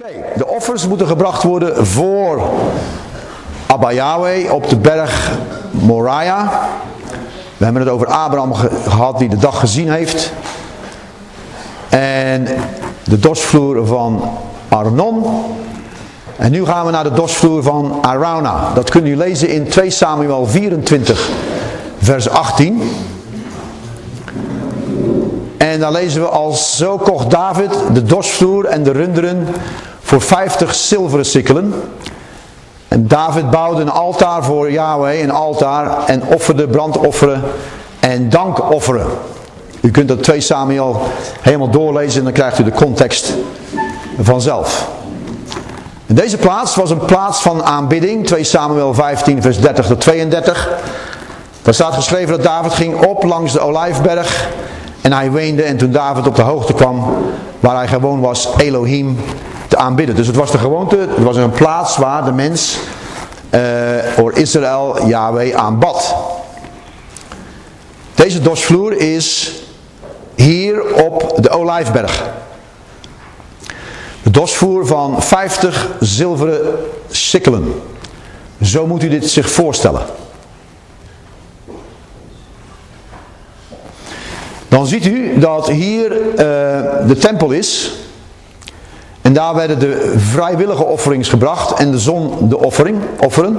Oké, de offers moeten gebracht worden voor Abba Yahweh op de berg Moriah. We hebben het over Abraham ge- gehad die de dag gezien heeft. En de dorsvloer van Arnon. En nu gaan we naar de dorsvloer van Arauna. Dat kunt u lezen in 2 Samuel 24 vers 18. En dan lezen we als zo kocht David de dorsvloer en de runderen voor 50 zilveren sikkelen. En David bouwde een altaar voor Yahweh, een altaar, en offerde brandofferen en dankofferen. U kunt dat 2 Samuel helemaal doorlezen en dan krijgt u de context vanzelf. En deze plaats was een plaats van aanbidding, 2 Samuel 15 vers 30 tot 32. Daar staat geschreven dat David ging op langs de Olijfberg en hij weende en toen David op de hoogte kwam waar hij gewoon was Elohim te aanbidden. Dus het was de gewoonte, het was een plaats waar de mens, eh or Israël, Yahweh aanbad. Deze dorsvloer is hier op de Olijfberg. De dorsvloer van 50 zilveren sikkelen. Zo moet u dit zich voorstellen. Dan ziet u dat hier uh, de tempel is. En daar werden de vrijwillige offerings gebracht en de zon de offering, offeren.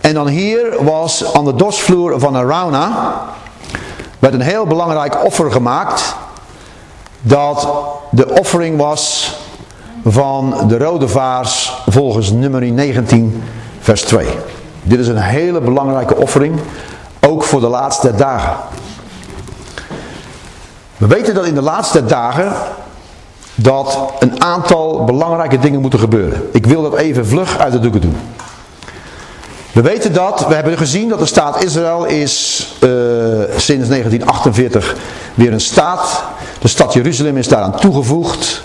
En dan hier was aan de dorsvloer van Arauna werd een heel belangrijk offer gemaakt. Dat de offering was van de rode vaars volgens nummer 19 vers 2. Dit is een hele belangrijke offering, ook voor de laatste dagen. We weten dat in de laatste dagen dat een aantal belangrijke dingen moeten gebeuren. Ik wil dat even vlug uit de doeken doen. We weten dat, we hebben gezien dat de staat Israël is uh, sinds 1948 weer een staat. De stad Jeruzalem is daaraan toegevoegd.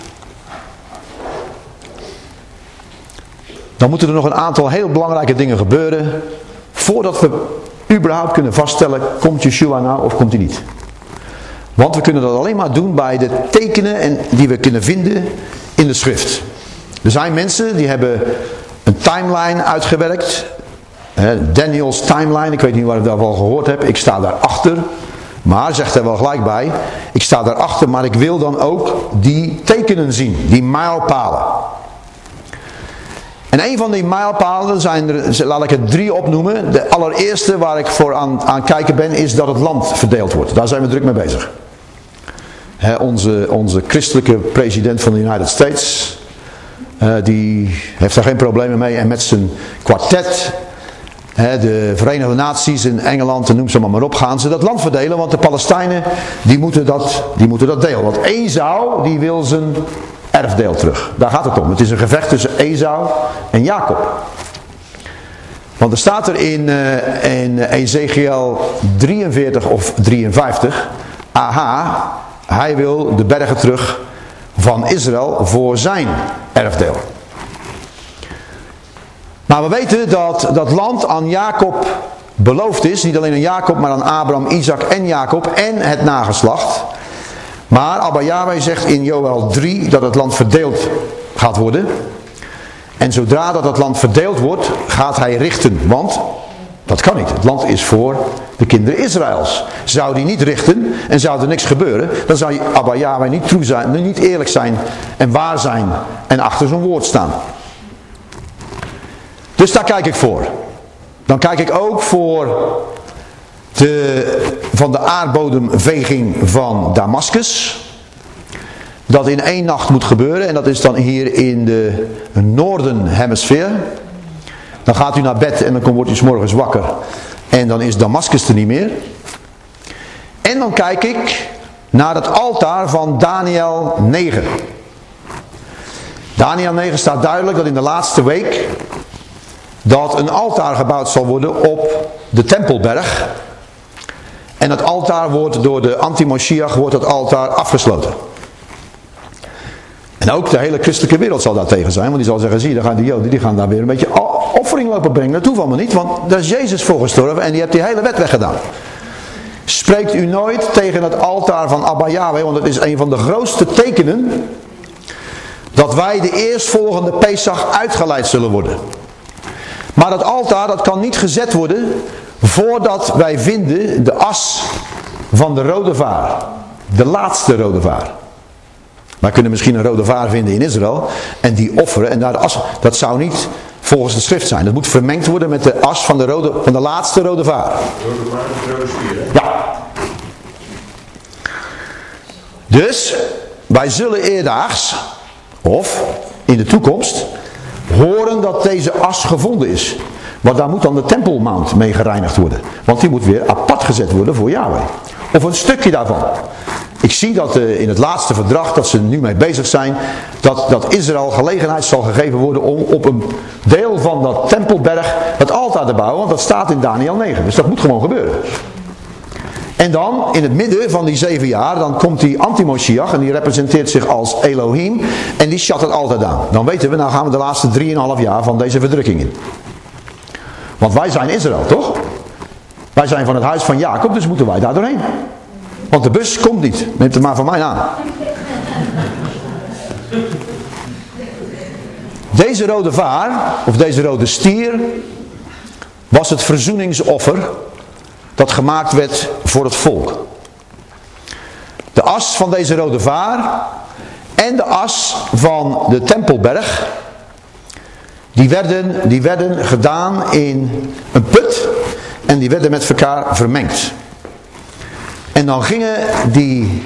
Dan moeten er nog een aantal heel belangrijke dingen gebeuren voordat we überhaupt kunnen vaststellen, komt Yeshua nou of komt hij niet. Want we kunnen dat alleen maar doen bij de tekenen en die we kunnen vinden in de schrift. Er zijn mensen die hebben een timeline uitgewerkt. Daniels timeline, ik weet niet waar ik daarvan gehoord heb. Ik sta daarachter. Maar, zegt hij wel gelijk bij, ik sta daarachter, maar ik wil dan ook die tekenen zien. Die mijlpalen. En een van die mijlpalen zijn er, laat ik het drie opnoemen. De allereerste waar ik voor aan, aan kijken ben, is dat het land verdeeld wordt. Daar zijn we druk mee bezig. Onze, onze christelijke president van de United States, die heeft daar geen problemen mee. En met zijn kwartet, de Verenigde Naties in Engeland, en noem ze maar, maar op, gaan ze dat land verdelen. Want de Palestijnen, die moeten dat, die moeten dat delen. Want Esau, die wil zijn erfdeel terug. Daar gaat het om. Het is een gevecht tussen Esau en Jacob. Want er staat er in, uh, in Ezekiel 43 of 53, aha, hij wil de bergen terug van Israël voor zijn erfdeel. Maar we weten dat dat land aan Jacob beloofd is. Niet alleen aan Jacob, maar aan Abraham, Isaac en Jacob en het nageslacht. Maar Abba Yahweh zegt in Joel 3 dat het land verdeeld gaat worden. En zodra dat het land verdeeld wordt, gaat hij richten. Want dat kan niet. Het land is voor de kinderen Israëls. Zou die niet richten en zou er niks gebeuren, dan zou Abba Yahweh niet true zijn, niet eerlijk zijn en waar zijn en achter zijn woord staan. Dus daar kijk ik voor. Dan kijk ik ook voor de, van de aardbodemveging van Damascus. Dat in één nacht moet gebeuren en dat is dan hier in de noorden hemisfeer. Dan gaat u naar bed en dan wordt u s morgens wakker. En dan is Damascus er niet meer. En dan kijk ik naar het altaar van Daniel 9. Daniel 9 staat duidelijk dat in de laatste week dat een altaar gebouwd zal worden op de Tempelberg. En het altaar wordt door de anti-Moshiach wordt het altaar afgesloten. En ook de hele christelijke wereld zal daar tegen zijn. Want die zal zeggen, zie dan gaan die joden die gaan daar weer een beetje offering lopen brengen. Dat hoeft allemaal niet, want daar is Jezus voor gestorven en die heeft die hele wet weggedaan. Spreekt u nooit tegen het altaar van Abba Yahweh, want het is een van de grootste tekenen dat wij de eerstvolgende Pesach uitgeleid zullen worden. Maar dat altaar dat kan niet gezet worden voordat wij vinden de as van de rode vaar. De laatste rode vaar. Wij kunnen misschien een rode vaar vinden in Israël en die offeren en daar de as. Dat zou niet volgens de schrift zijn. Dat moet vermengd worden met de as van de, rode, van de laatste rode vaar. Rode? Ja. Dus wij zullen eerdaags, of in de toekomst, horen dat deze as gevonden is. Maar daar moet dan de tempelmount mee gereinigd worden. Want die moet weer apart gezet worden voor Yahweh. Of een stukje daarvan. Ik zie dat uh, in het laatste verdrag dat ze nu mee bezig zijn, dat, dat Israël gelegenheid zal gegeven worden om op een deel van dat tempelberg het altaar te bouwen. Want dat staat in Daniel 9. Dus dat moet gewoon gebeuren. En dan, in het midden van die zeven jaar, dan komt die Antimoshiach en die representeert zich als Elohim en die shut het altijd aan. Dan weten we, nou gaan we de laatste drieënhalf jaar van deze verdrukking in. Want wij zijn Israël, toch? Wij zijn van het huis van Jacob, dus moeten wij daar doorheen. Want de bus komt niet. Neemt het maar van mij aan. Deze rode vaar, of deze rode stier, was het verzoeningsoffer dat gemaakt werd voor het volk. De as van deze rode vaar en de as van de Tempelberg, die werden, die werden gedaan in een put en die werden met elkaar vermengd. En dan gingen die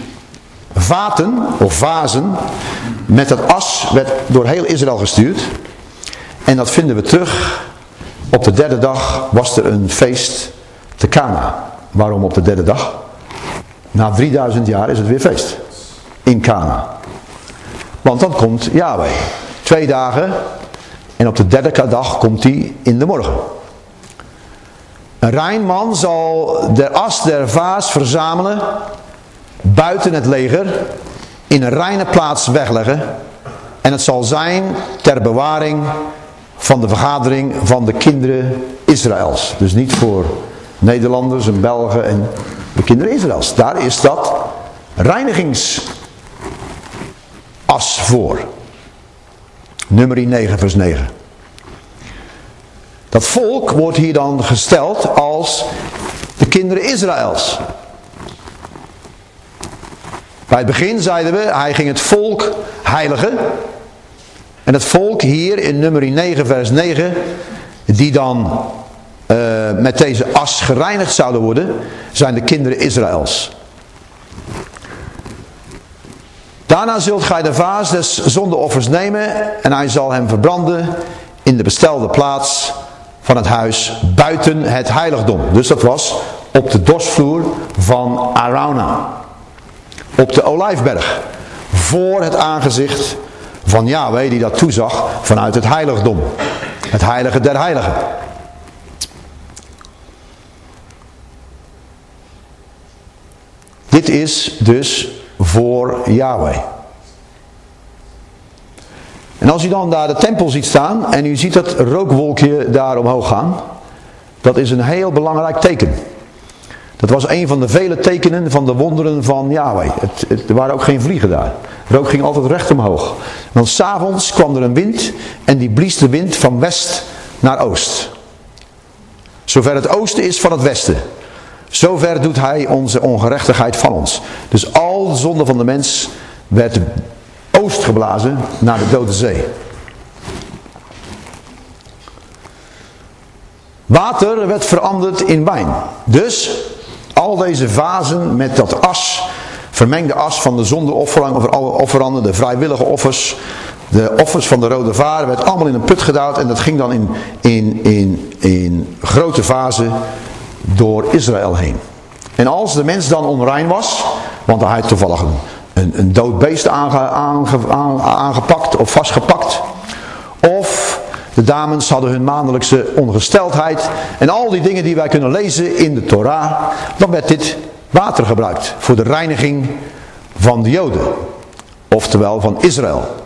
vaten of vazen met het as werd door heel Israël gestuurd. En dat vinden we terug. Op de derde dag was er een feest te Cana. Waarom op de derde dag? Na 3000 jaar is het weer feest. In Cana. Want dan komt Yahweh. Twee dagen. En op de derde dag komt hij in de morgen. Een Rijnman zal de as der vaas verzamelen buiten het leger in een reine plaats wegleggen en het zal zijn ter bewaring van de vergadering van de kinderen Israëls. Dus niet voor Nederlanders en Belgen en de kinderen Israëls. Daar is dat reinigingsas voor. Nummer 9 vers 9. Dat volk wordt hier dan gesteld als de kinderen Israëls. Bij het begin zeiden we, hij ging het volk heiligen. En het volk hier in nummer 9 vers 9, die dan uh, met deze as gereinigd zouden worden, zijn de kinderen Israëls. Daarna zult gij de vaas des zondeoffers nemen en hij zal hem verbranden in de bestelde plaats van het huis buiten het heiligdom. Dus dat was op de dorsvloer van Arauna. Op de Olijfberg. Voor het aangezicht van Yahweh die dat toezag vanuit het heiligdom. Het heilige der heiligen. Dit is dus voor Yahweh. En als u dan daar de tempel ziet staan en u ziet dat rookwolkje daar omhoog gaan, dat is een heel belangrijk teken. Dat was een van de vele tekenen van de wonderen van Yahweh. Het, er waren ook geen vliegen daar. Rook ging altijd recht omhoog. Want s'avonds kwam er een wind en die blies de wind van west naar oost. Zover het oosten is van het westen. Zover doet hij onze ongerechtigheid van ons. Dus al de zonde van de mens werd oost geblazen naar de Dode Zee. Water werd veranderd in wijn. Dus al deze vazen met dat as, vermengde as van de zondeofferanden, de vrijwillige offers, de offers van de rode vaar, werd allemaal in een put gedouwd en dat ging dan in, in, in, in grote vazen door Israël heen. En als de mens dan onrein was, want hij had toevallig een een, een dood beest aangepakt of vastgepakt. Of de dames hadden hun maandelijkse ongesteldheid. En al die dingen die wij kunnen lezen in de Torah. Dan werd dit water gebruikt voor de reiniging van de Joden. Oftewel van Israël.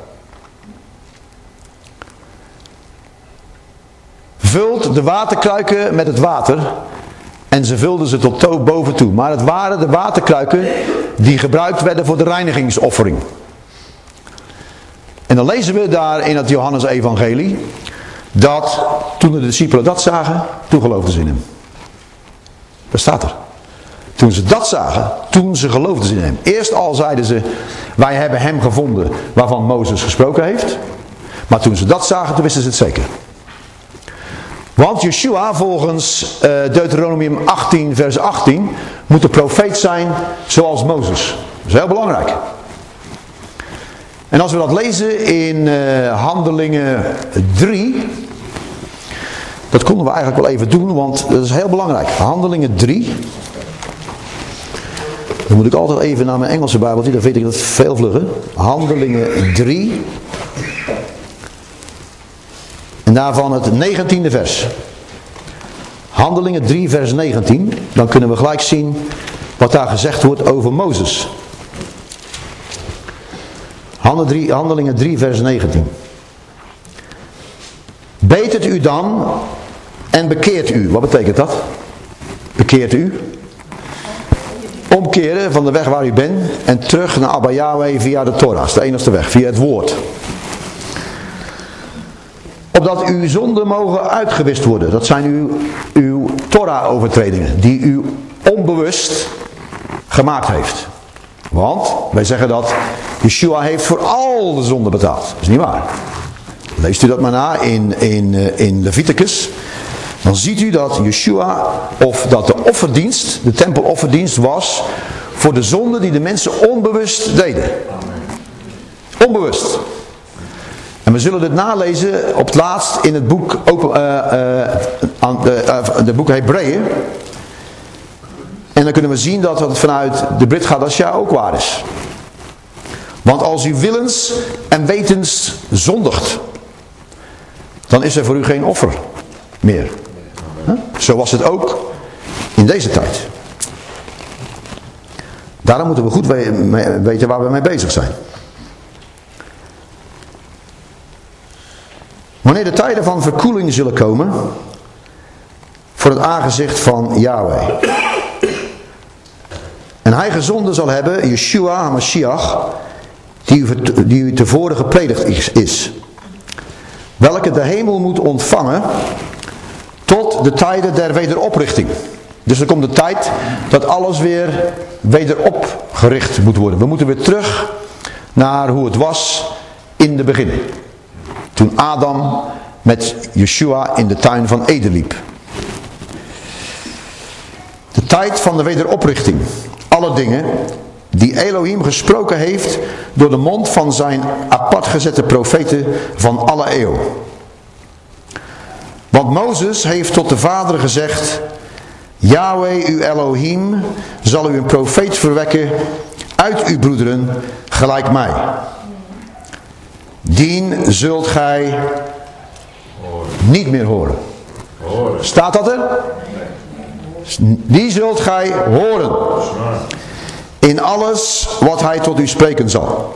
Vult de waterkruiken met het water en ze vulden ze tot boven toe. Maar het waren de waterkruiken die gebruikt werden voor de reinigingsoffering. En dan lezen we daar in het Johannes-evangelie dat toen de discipelen dat zagen, toen geloofden ze in hem. Dat staat er. Toen ze dat zagen, toen ze geloofden ze in hem. Eerst al zeiden ze, wij hebben hem gevonden waarvan Mozes gesproken heeft. Maar toen ze dat zagen, toen wisten ze het zeker. Want Yeshua volgens uh, Deuteronomium 18 vers 18 moet de profeet zijn zoals Mozes. Dat is heel belangrijk. En als we dat lezen in uh, Handelingen 3, dat konden we eigenlijk wel even doen, want dat is heel belangrijk. Handelingen 3. Dan moet ik altijd even naar mijn Engelse Bijbeltje, dan weet ik dat veel vlugger. Handelingen 3. En daarvan het 19e vers. Handelingen 3 vers 19. Dan kunnen we gelijk zien wat daar gezegd wordt over Mozes. Handelingen 3 vers 19. Betert u dan en bekeert u. Wat betekent dat? Bekeert u. Omkeren van de weg waar u bent en terug naar Abba Yahweh via de Torah. Dat is de enigste weg, via het woord. Opdat uw zonden mogen uitgewist worden. Dat zijn uw, uw Torah-overtredingen die u onbewust gemaakt heeft. Want wij zeggen dat Yeshua heeft voor al de zonden betaald. Dat is niet waar. Leest u dat maar na in, in, eh, in Leviticus. Dan ziet u dat Yeshua, of dat de offerdienst, de tempelofferdienst was voor de zonde die de mensen onbewust deden. Onbewust. En we zullen dit nalezen op het laatst in het boek, open, uh, uh, de, de boek Hebreeën. En dan kunnen we zien dat het vanuit de Brit Gadasha ook waar is. Want als u willens en wetens zondigt, dan is er voor u geen offer meer. Zo was het ook in deze tijd. Daarom moeten we goed weten waar we mee bezig zijn. Wanneer de tijden van verkoeling zullen komen voor het aangezicht van Yahweh. En hij gezonden zal hebben, Yeshua HaMashiach, die u, die u tevoren gepredikt is. Welke de hemel moet ontvangen tot de tijden der wederoprichting. Dus er komt de tijd dat alles weer wederopgericht moet worden. We moeten weer terug naar hoe het was in de begin. Toen Adam met Yeshua in de tuin van Eden liep. De tijd van de wederoprichting. Alle dingen die Elohim gesproken heeft door de mond van zijn apart gezette profeten van alle eeuw. Want Mozes heeft tot de vader gezegd, Yahweh uw Elohim zal u een profeet verwekken uit uw broederen gelijk mij. Dien zult gij niet meer horen. Staat dat er? Die zult gij horen. In alles wat hij tot u spreken zal.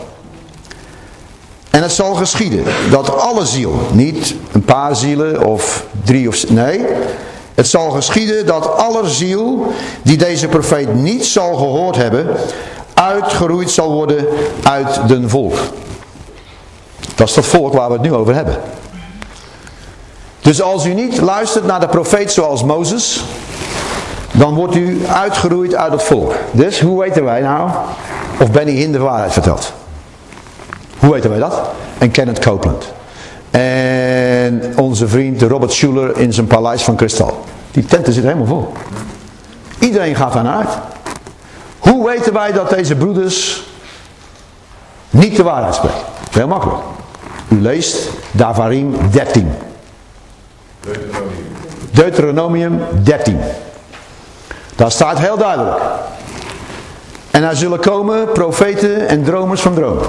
En het zal geschieden dat alle ziel, niet een paar zielen of drie of... Nee, het zal geschieden dat alle ziel die deze profeet niet zal gehoord hebben, uitgeroeid zal worden uit den volk. Dat is dat volk waar we het nu over hebben. Dus als u niet luistert naar de profeet zoals Mozes, dan wordt u uitgeroeid uit het volk. Dus hoe weten wij nou of Benny Hinn de waarheid vertelt? Hoe weten wij dat? En Kenneth Copeland. En onze vriend Robert Schuller in zijn paleis van kristal. Die tenten zitten helemaal vol. Iedereen gaat daar uit. Hoe weten wij dat deze broeders niet de waarheid spreken? Heel makkelijk. U leest Davarim 13. Deuteronomium 13. Daar staat heel duidelijk. En er zullen komen profeten en dromers van dromen.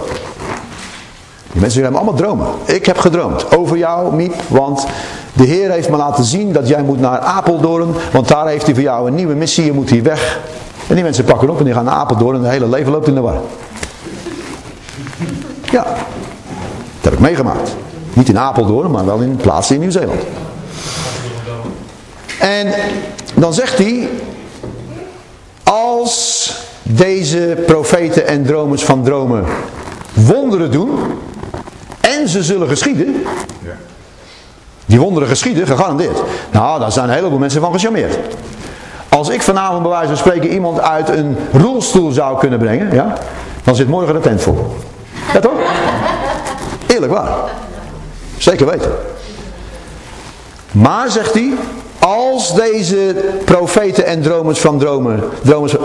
Die mensen hebben allemaal dromen. Ik heb gedroomd over jou, Miep, want de Heer heeft me laten zien dat jij moet naar Apeldoorn, want daar heeft hij voor jou een nieuwe missie, je moet hier weg. En die mensen pakken op en die gaan naar Apeldoorn en het hele leven loopt in de war. Ja, dat heb ik meegemaakt. Niet in Apeldoorn, maar wel in plaatsen in Nieuw-Zeeland. En dan zegt hij, als deze profeten en dromers van dromen wonderen doen, En ze zullen geschieden. Die wonderen geschieden, gegarandeerd. Nou, daar zijn een heleboel mensen van gecharmeerd. Als ik vanavond bij wijze van spreken iemand uit een rolstoel zou kunnen brengen, ja, dan zit morgen de tent vol. Ja toch? Eerlijk waar. Zeker weten. Maar, zegt hij, als deze profeten en dromers van dromen, dromers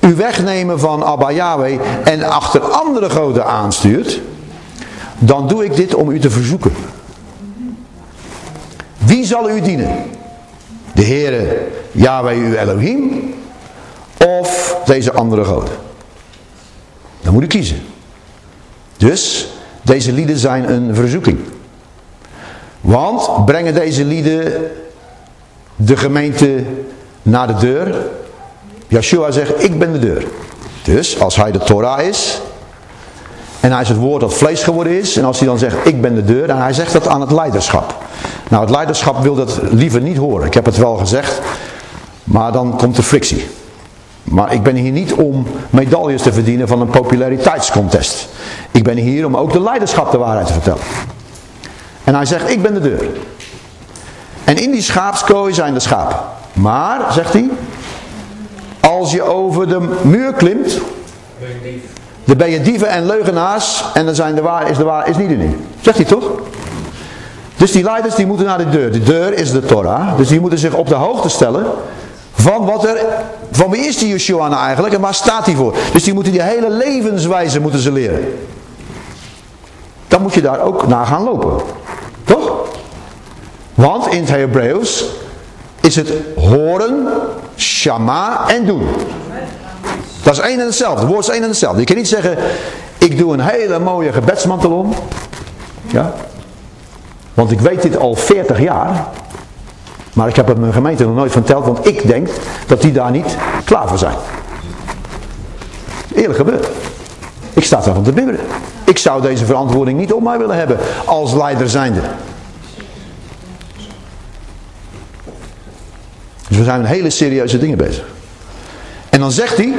u wegnemen van Abba Yahweh en achter andere goden aanstuurt, dan doe ik dit om u te verzoeken. Wie zal u dienen? De Heere Yahweh uw Elohim of deze andere goden? Dan moet u kiezen. Dus deze lieden zijn een verzoeking. Want brengen deze lieden de gemeente naar de deur? Yeshua zegt, ik ben de deur. Dus als hij de Torah is, en hij is het woord dat vlees geworden is, en als hij dan zegt, ik ben de deur, en hij zegt dat aan het leiderschap. Nou, het leiderschap wil dat liever niet horen. Ik heb het wel gezegd, maar dan komt de frictie. Maar ik ben hier niet om medailles te verdienen van een populariteitscontest. Ik ben hier om ook de leiderschap de waarheid te vertellen. En hij zegt, ik ben de deur. En in die schaapskooi zijn de schapen. Maar, zegt hij, als je over de muur klimt, dan ben je dieven en leugenaars en dan zijn de waar, is de waar is niet in u. Zegt hij toch? Dus die leiders die moeten naar de deur. De deur is de Torah. Dus die moeten zich op de hoogte stellen van wat er, van wie is die Yeshua nou eigenlijk en waar staat hij voor. Dus die moeten die hele levenswijze moeten ze leren. Dan moet je daar ook naar gaan lopen. Toch? Want in het Hebreeuws is het horen, shama en doen. Dat is één en hetzelfde. Het woord is één en hetzelfde. Je kan niet zeggen, ik doe een hele mooie gebedsmantel om. Ja? Want ik weet dit al 40 jaar. Maar ik heb het mijn gemeente nog nooit verteld, want ik denk dat die daar niet klaar voor zijn. Eerlijk gebeurd. Ik sta van te bibberen. Ik zou deze verantwoording niet op mij willen hebben als leider zijnde. Dus we zijn met hele serieuze dingen bezig. En dan zegt hij,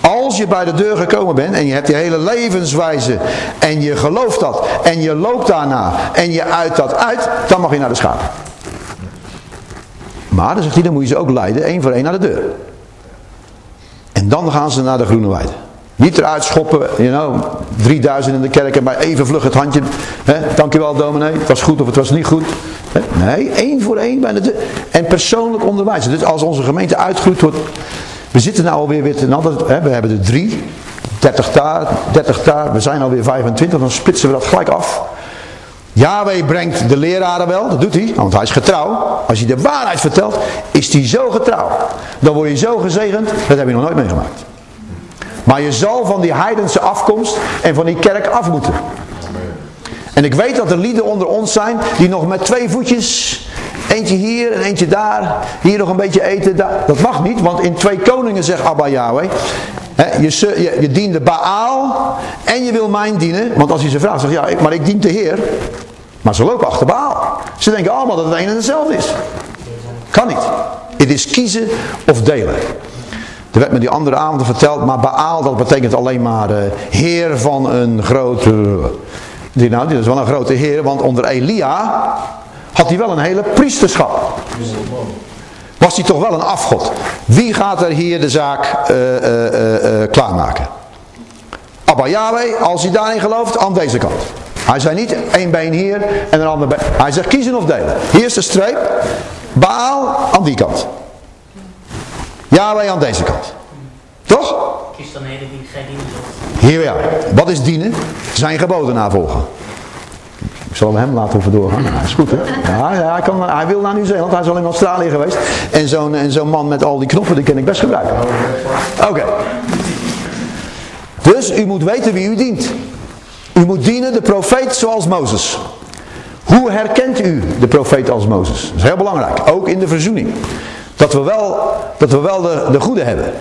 als je bij de deur gekomen bent en je hebt die hele levenswijze en je gelooft dat en je loopt daarna en je uit dat uit, dan mag je naar de schapen. Maar, dan zegt hij, dan moet je ze ook leiden, één voor één naar de deur. En dan gaan ze naar de groene weide. Niet eruit schoppen, you know, 3000 in de kerk en bij even vlug het handje. Hè, dankjewel dominee, het was goed of het was niet goed. Hè, nee, één voor één bij de deur. En persoonlijk onderwijzen. Dus als onze gemeente uitgroeit wordt... We zitten nou alweer weer ten andere, hè, we hebben er drie. 30 daar, 30 daar, we zijn alweer 25, dan splitsen we dat gelijk af. Yahweh brengt de leraren wel, dat doet hij, want hij is getrouw. Als hij de waarheid vertelt, is hij zo getrouw. Dan word je zo gezegend, dat heb je nog nooit meegemaakt. Maar je zal van die heidense afkomst en van die kerk af moeten. En ik weet dat er lieden onder ons zijn die nog met twee voetjes, eentje hier en eentje daar, hier nog een beetje eten. Dat mag niet, want in twee koningen zegt Abba Yahweh, je, je, je dient de Baal en je wil mijn dienen. Want als hij ze vraagt, zegt ja, maar ik dien de Heer. Maar ze lopen achter Baal. Ze denken allemaal dat het een en hetzelfde is. Kan niet. Het is kiezen of delen. Er werd me die andere avonden verteld, maar Baal dat betekent alleen maar uh, heer van een grote... Die, nou, is wel een grote heer, want onder Elia had hij wel een hele priesterschap. Was hij toch wel een afgod. Wie gaat er hier de zaak uh, uh, klaarmaken? Abba Yahweh, als hij daarin gelooft, aan deze kant. Hij zei niet één been hier en een ander been. Hij zegt kiezen of delen. Hier is de streep. Baal aan die kant. Yahweh aan deze kant. Toch? Kies dan hele die geen dienen Hier ja. Wat is dienen? Zijn geboden navolgen. Ik zal hem laten hoeven doorgaan. Is goed hè? Ja, ja hij, kan, hij wil naar Nieuw-Zeeland. Hij is al in Australië geweest. En zo'n zo'n man met al die knoppen, die kan ik best gebruiken. Oké. Dus u moet weten wie u dient. U moet dienen de profeet zoals Mozes. Hoe herkent u de profeet als Mozes? Dat is heel belangrijk. Ook in de verzoening. Dat we wel, dat we wel de, de goede hebben.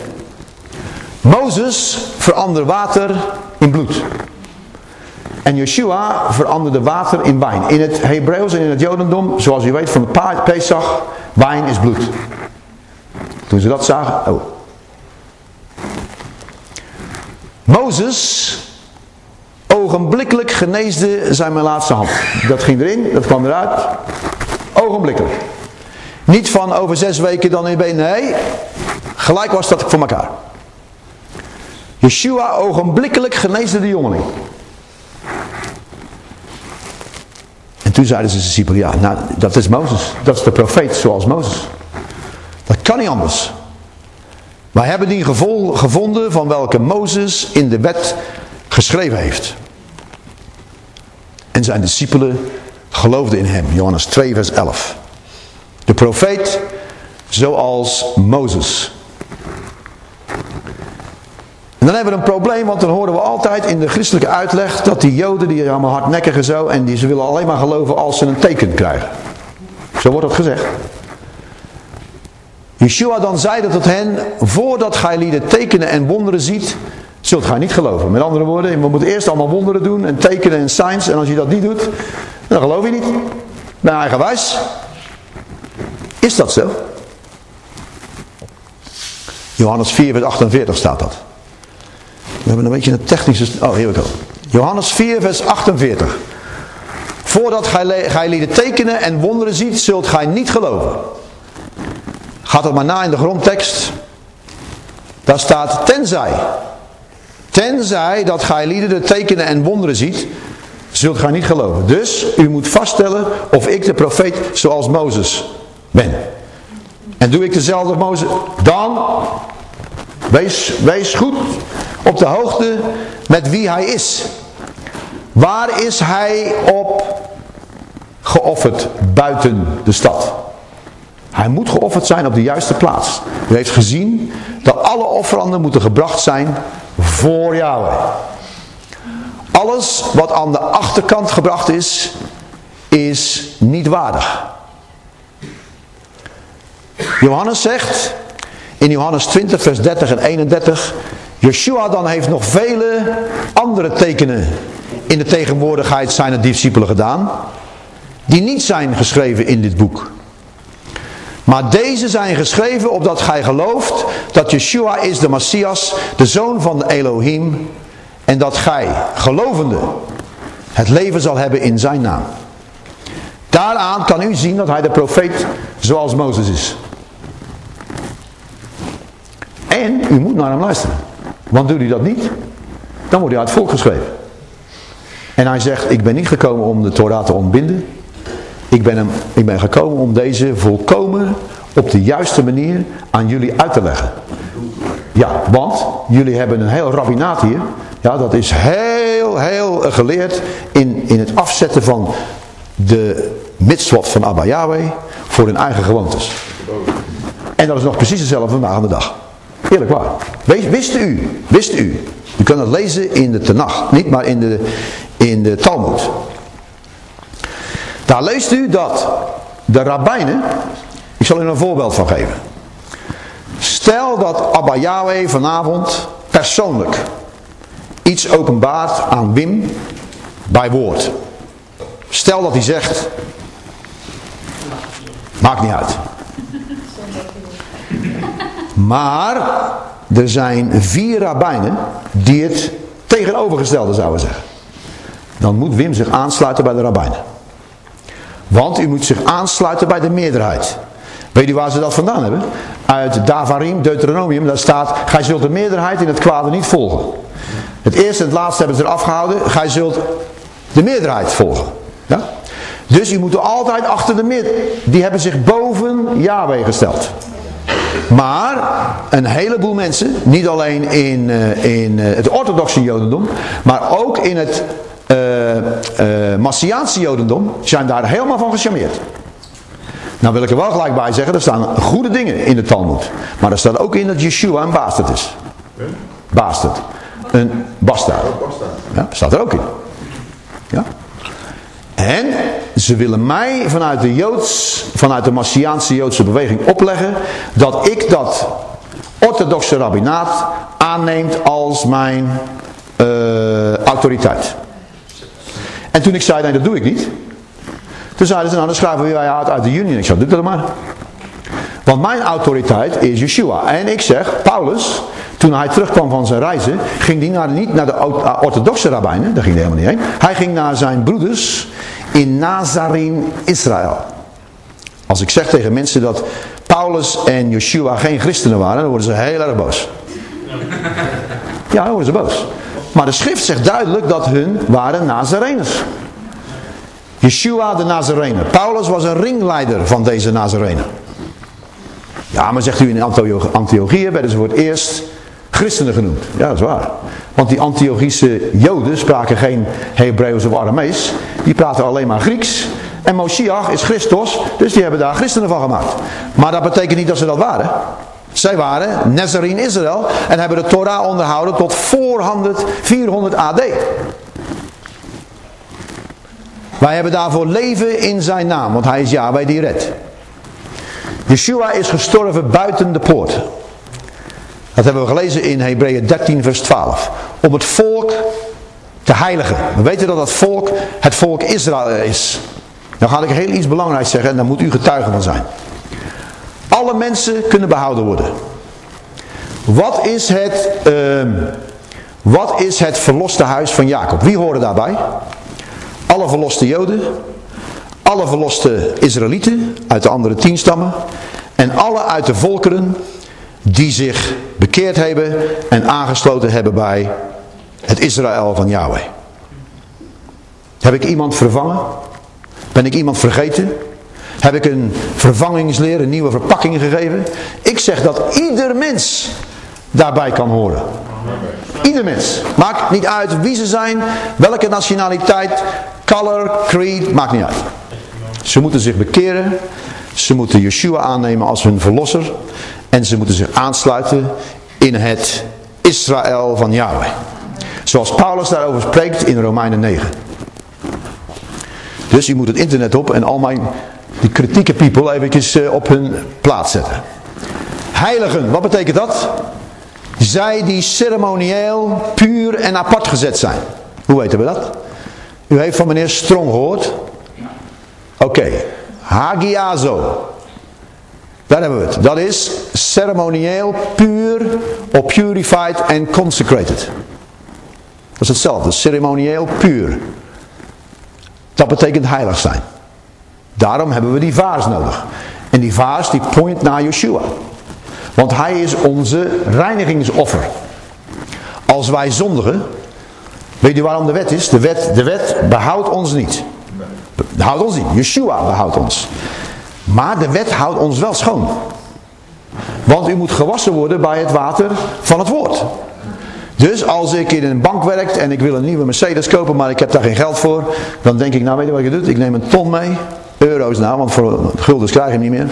Mozes veranderde water in bloed. En Yeshua veranderde water in wijn. In het Hebreeuws en in het Jodendom, zoals u weet van Pesach, wijn is bloed. Toen ze dat zagen, oh. Mozes ogenblikkelijk geneesde zijn mijn laatste hand. Dat ging erin, dat kwam eruit. Ogenblikkelijk. Niet van over zes weken dan in been. Nee, gelijk was dat voor elkaar. Yeshua ogenblikkelijk geneesde de jongeling. Toen zeiden ze discipelen, ja, nou, dat is Mozes. Dat is de profeet zoals Mozes. Dat kan niet anders. Wij hebben die gevonden van welke Mozes in de wet geschreven heeft. En zijn discipelen geloofden in hem. Johannes 2 vers 11. De profeet zoals Mozes. En dan hebben we een probleem, want dan horen we altijd in de christelijke uitleg dat die joden, die allemaal hardnekkig en zo, en die ze willen alleen maar geloven als ze een teken krijgen. Zo wordt dat gezegd. Yeshua dan zeide tot hen, voordat gij lieden tekenen en wonderen ziet, zult gij niet geloven. Met andere woorden, we moeten eerst allemaal wonderen doen en tekenen en signs, en als je dat niet doet, dan geloof je niet. Ben eigenwijs. Is dat zo? Johannes 4 vers 48 staat dat. We hebben een beetje een technische... Oh, hier we go. Johannes 4 vers 48. Voordat gij, gij lieden tekenen en wonderen ziet, zult gij niet geloven. Gaat het maar na in de grondtekst. Daar staat tenzij. Tenzij dat gij lieden de tekenen en wonderen ziet, zult gij niet geloven. Dus u moet vaststellen of ik de profeet zoals Mozes ben. En doe ik dezelfde Mozes, dan wees, wees goed op de hoogte met wie hij is. Waar is hij op geofferd buiten de stad? Hij moet geofferd zijn op de juiste plaats. U heeft gezien dat alle offeranden moeten gebracht zijn voor Yahweh. Alles wat aan de achterkant gebracht is, is niet waardig. Johannes zegt in Johannes 20 vers 30 en 31, Yeshua dan heeft nog vele andere tekenen in de tegenwoordigheid zijn discipelen gedaan, die niet zijn geschreven in dit boek. Maar deze zijn geschreven opdat gij gelooft dat Yeshua is de Messias, de zoon van Elohim, en dat gij, gelovende, het leven zal hebben in zijn naam. Daaraan kan u zien dat hij de profeet zoals Mozes is. En u moet naar hem luisteren. Want doet u dat niet, dan wordt hij uit het volk geschreven. En hij zegt, ik ben niet gekomen om de Torah te ontbinden. Ik ben, hem, ik ben gekomen om deze volkomen op de juiste manier aan jullie uit te leggen. Ja, want jullie hebben een heel rabbinaat hier. Ja, dat is heel, heel geleerd in, in het afzetten van de mitzvot van Abba Yahweh voor hun eigen gewoontes. En dat is nog precies hetzelfde vandaag aan de dag. Eerlijk waar. wist u, wist u. U kunt het lezen in de Tenach, niet maar in de, in de Talmud. Daar leest u dat de rabbijnen, ik zal u een voorbeeld van geven. Stel dat Abba Yahweh vanavond persoonlijk iets openbaart aan Wim bij woord. Stel dat hij zegt, maakt niet uit. Maar er zijn vier rabbijnen die het tegenovergestelde zouden zeggen. Dan moet Wim zich aansluiten bij de rabbijnen. Want u moet zich aansluiten bij de meerderheid. Weet u waar ze dat vandaan hebben? Uit Davarim, Deuteronomium, daar staat, gij zult de meerderheid in het kwade niet volgen. Het eerste en het laatste hebben ze eraf gehouden, gij zult de meerderheid volgen. Ja? Dus u moet altijd achter de meerderheid, die hebben zich boven Yahweh gesteld. Maar een heleboel mensen, niet alleen in, uh, in uh, het orthodoxe jodendom, maar ook in het uh, Massiaanse jodendom, zijn daar helemaal van gecharmeerd. Nou wil ik er wel gelijk bij zeggen, er staan goede dingen in de Talmud. Maar er staat ook in dat Yeshua een bastard is. Bastard. Een bastaard. Ja, staat er ook in. Ja. En ze willen mij vanuit de, Joods, vanuit de Massiaanse Joodse beweging opleggen dat ik dat orthodoxe rabbinaat aanneemt als mijn uh, autoriteit. En toen ik zei, nee dat doe ik niet. Toen zeiden ze, nou dan schrijven we wij uit uit de Union. Ik zei, doe dat maar. Want mijn autoriteit is Yeshua. En ik zeg, Paulus, Toen hij terugkwam van zijn reizen, ging hij naar, niet naar de orthodoxe rabbijnen, daar ging hij helemaal niet heen. Hij ging naar zijn broeders in Nazarin, Israël. Als ik zeg tegen mensen dat Paulus en Yeshua geen christenen waren, dan worden ze heel erg boos. Ja, dan worden ze boos. Maar de schrift zegt duidelijk dat hun waren Nazareners. Yeshua de Nazarener. Paulus was een ringleider van deze Nazarener. Ja, maar zegt u in Antiochieën werden ze voor het eerst christenen genoemd. Ja, dat is waar. Want die Antiochische joden spraken geen Hebreeuws of Aramees. Die praten alleen maar Grieks. En Moshiach is Christus, dus die hebben daar christenen van gemaakt. Maar dat betekent niet dat ze dat waren. Zij waren Nazarene Israël en hebben de Torah onderhouden tot 400, 400 AD. Wij hebben daarvoor leven in zijn naam, want hij is Yahweh die redt. Yeshua is gestorven buiten de poort. Dat hebben we gelezen in Hebreeën 13 vers 12. Om het volk te heiligen. We weten dat dat volk het volk Israël is. Nou ga ik heel iets belangrijks zeggen en daar moet u getuige van zijn. Alle mensen kunnen behouden worden. Wat is het, uh, wat is het verloste huis van Jacob? Wie horen daarbij? Alle verloste Joden, alle verloste Israëlieten uit de andere tien stammen en alle uit de volkeren die zich bekeerd hebben en aangesloten hebben bij het Israël van Yahweh. Heb ik iemand vervangen? Ben ik iemand vergeten? Heb ik een vervangingsleer, een nieuwe verpakking gegeven? Ik zeg dat ieder mens daarbij kan horen. Ieder mens. Maakt niet uit wie ze zijn, welke nationaliteit, color, creed, maakt niet uit. Ze moeten zich bekeren. Ze moeten Yeshua aannemen als hun verlosser. En ze moeten zich aansluiten in het Israël van Yahweh. Zoals Paulus daarover spreekt in Romeinen 9. Dus je moet het internet op en al mijn die kritieke people eventjes eh, op hun plaats zetten. Heiligen, wat betekent dat? Zij die ceremonieel, puur en apart gezet zijn. Hoe weten we dat? U heeft van meneer Strong gehoord? Oké, hagiazo. Daar hebben we het. Dat is ceremonieel, puur, or purified and consecrated. Dat is hetzelfde, ceremonieel, puur. Dat betekent heilig zijn. Daarom hebben we die vaas nodig. En die vaas die point naar Yeshua. Want hij is onze reinigingsoffer. Als wij zondigen, weet u waarom de wet is? De wet, de wet behoudt ons niet. Houdt ons niet. Yeshua behoudt ons. Maar de wet houdt ons wel schoon. Want u moet gewassen worden bij het water van het woord. Dus als ik in een bank werk en ik wil een nieuwe Mercedes kopen, maar ik heb daar geen geld voor, dan denk ik, nou weet je wat je doet? Ik neem een ton mee, euro's nou, want voor guldens krijg je niet meer.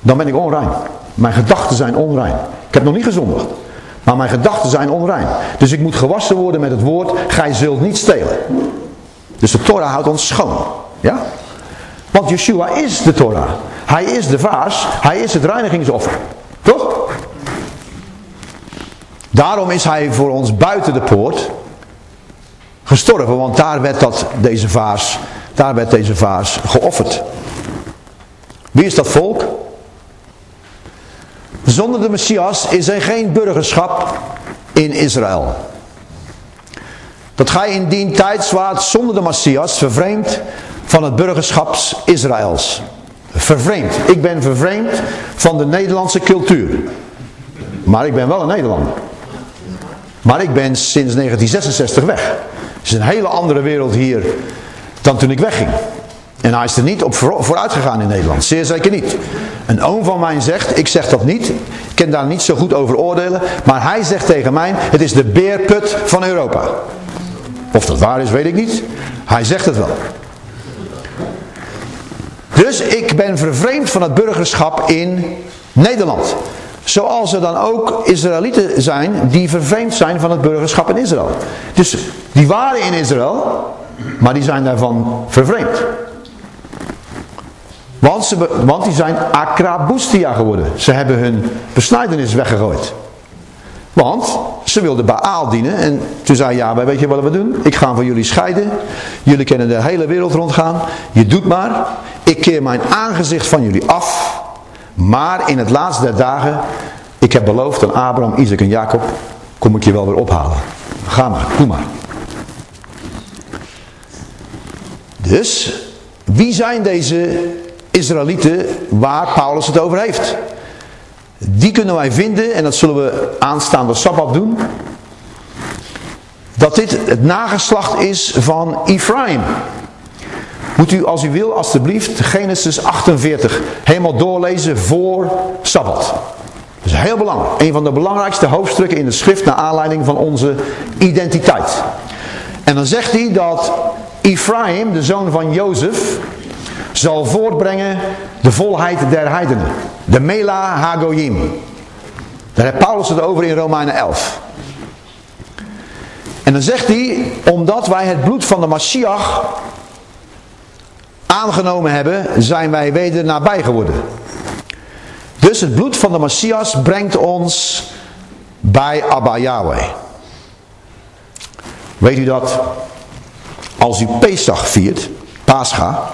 Dan ben ik onrein. Mijn gedachten zijn onrein. Ik heb nog niet gezondigd. Maar mijn gedachten zijn onrein. Dus ik moet gewassen worden met het woord, gij zult niet stelen. Dus de Torah houdt ons schoon. Ja? Want Yeshua is de Torah. Hij is de vaas. Hij is het reinigingsoffer. Toch? Daarom is hij voor ons buiten de poort gestorven. Want daar werd dat, deze vaas, daar werd deze vaas geofferd. Wie is dat volk? Zonder de Messias is er geen burgerschap in Israël. Dat gij in die tijd zwaard zonder de Messias vervreemd van het burgerschaps Israëls. Vervreemd. Ik ben vervreemd van de Nederlandse cultuur. Maar ik ben wel een Nederlander. Maar ik ben sinds 1966 weg. Het is een hele andere wereld hier dan toen ik wegging. En hij is er niet op vooruit gegaan in Nederland. Zeer zeker niet. Een oom van mij zegt, ik zeg dat niet. Ik kan daar niet zo goed over oordelen. Maar hij zegt tegen mij, het is de beerput van Europa. Of dat waar is, weet ik niet. Hij zegt het wel. Dus ik ben vervreemd van het burgerschap in Nederland. Zoals er dan ook Israëlieten zijn die vervreemd zijn van het burgerschap in Israël. Dus die waren in Israël, maar die zijn daarvan vervreemd. Want, ze, want die zijn akrabustia geworden. Ze hebben hun besnijdenis weggegooid. Want ze wilden Baal dienen. En toen zei ja, weet je wat we doen? Ik ga van jullie scheiden. Jullie kunnen de hele wereld rondgaan. Je doet maar. Ik keer mijn aangezicht van jullie af. Maar in het laatste der dagen ik heb beloofd aan Abraham, Isaac en Jacob, kom ik je wel weer ophalen. Ga maar, doe maar. Dus, wie zijn deze Israëlieten waar Paulus het over heeft? Die kunnen wij vinden, en dat zullen we aanstaande Sabbat doen, dat dit het nageslacht is van Ephraim. Moet u als u wil alstublieft Genesis 48 helemaal doorlezen voor Sabbat. Dat is heel belangrijk. Een van de belangrijkste hoofdstukken in de schrift naar aanleiding van onze identiteit. En dan zegt hij dat Ephraim, de zoon van Jozef, zal voortbrengen de volheid der heidenen. De Mela Hagoyim. Daar heeft Paulus het over in Romeinen 11. En dan zegt hij, omdat wij het bloed van de Mashiach aangenomen hebben, zijn wij weder nabij geworden. Dus het bloed van de Messias brengt ons bij Abba Yahweh. Weet u dat als u Pesach viert, Pascha,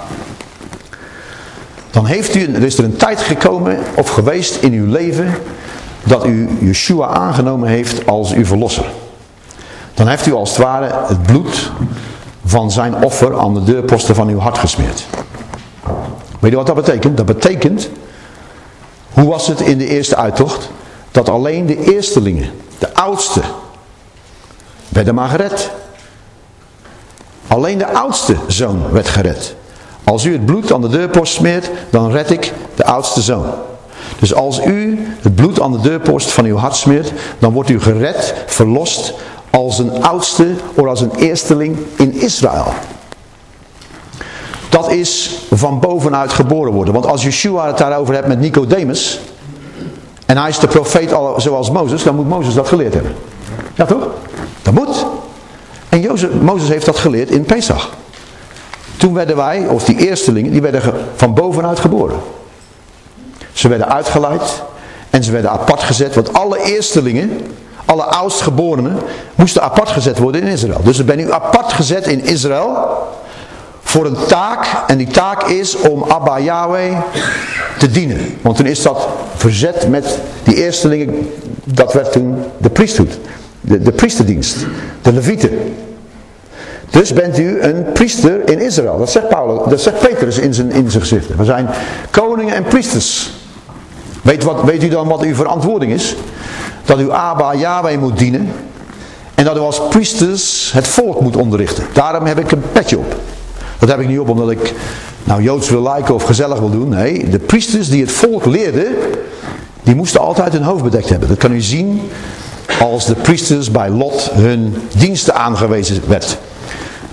dan heeft u, er is er een tijd gekomen of geweest in uw leven dat u Yeshua aangenomen heeft als uw verlosser. Dan heeft u als het ware het bloed van zijn offer aan de deurposten van uw hart gesmeerd. Weet je wat dat betekent? Dat betekent, hoe was het in de eerste uittocht? Dat alleen de eerstelingen, de oudste, werden maar gered. Alleen de oudste zoon werd gered. Als u het bloed aan de deurpost smeert, dan red ik de oudste zoon. Dus als u het bloed aan de deurpost van uw hart smeert, dan wordt u gered, verlost als een oudste of als een eersteling in Israël. Dat is van bovenuit geboren worden. Want als Yeshua het daarover hebt met Nicodemus, en hij is de profeet zoals Mozes, dan moet Mozes dat geleerd hebben. Ja toch? Dat moet. En Jozef, Mozes heeft dat geleerd in Pesach. Toen werden wij, of die eerstelingen, die werden van bovenuit geboren. Ze werden uitgeleid en ze werden apart gezet, want alle eerstelingen, alle oudstgeborenen, moesten apart gezet worden in Israël. Dus ze ben nu apart gezet in Israël voor een taak, en die taak is om Abba Yahweh te dienen. Want toen is dat verzet met die eerstelingen, dat werd toen de priesthoed, de, de priesterdienst, de levieten. Dus bent u een priester in Israël. Dat zegt, Paulus, dat zegt Petrus in zijn, in zijn. We zijn koningen en priesters. Weet, wat, weet u dan wat uw verantwoording is? Dat u Abba Yahweh moet dienen. En dat u als priesters het volk moet onderrichten. Daarom heb ik een petje op. Dat heb ik niet op omdat ik nou Joods wil lijken of gezellig wil doen. Nee, de priesters die het volk leerden, die moesten altijd hun hoofd bedekt hebben. Dat kan u zien als de priesters bij Lot hun diensten aangewezen werd.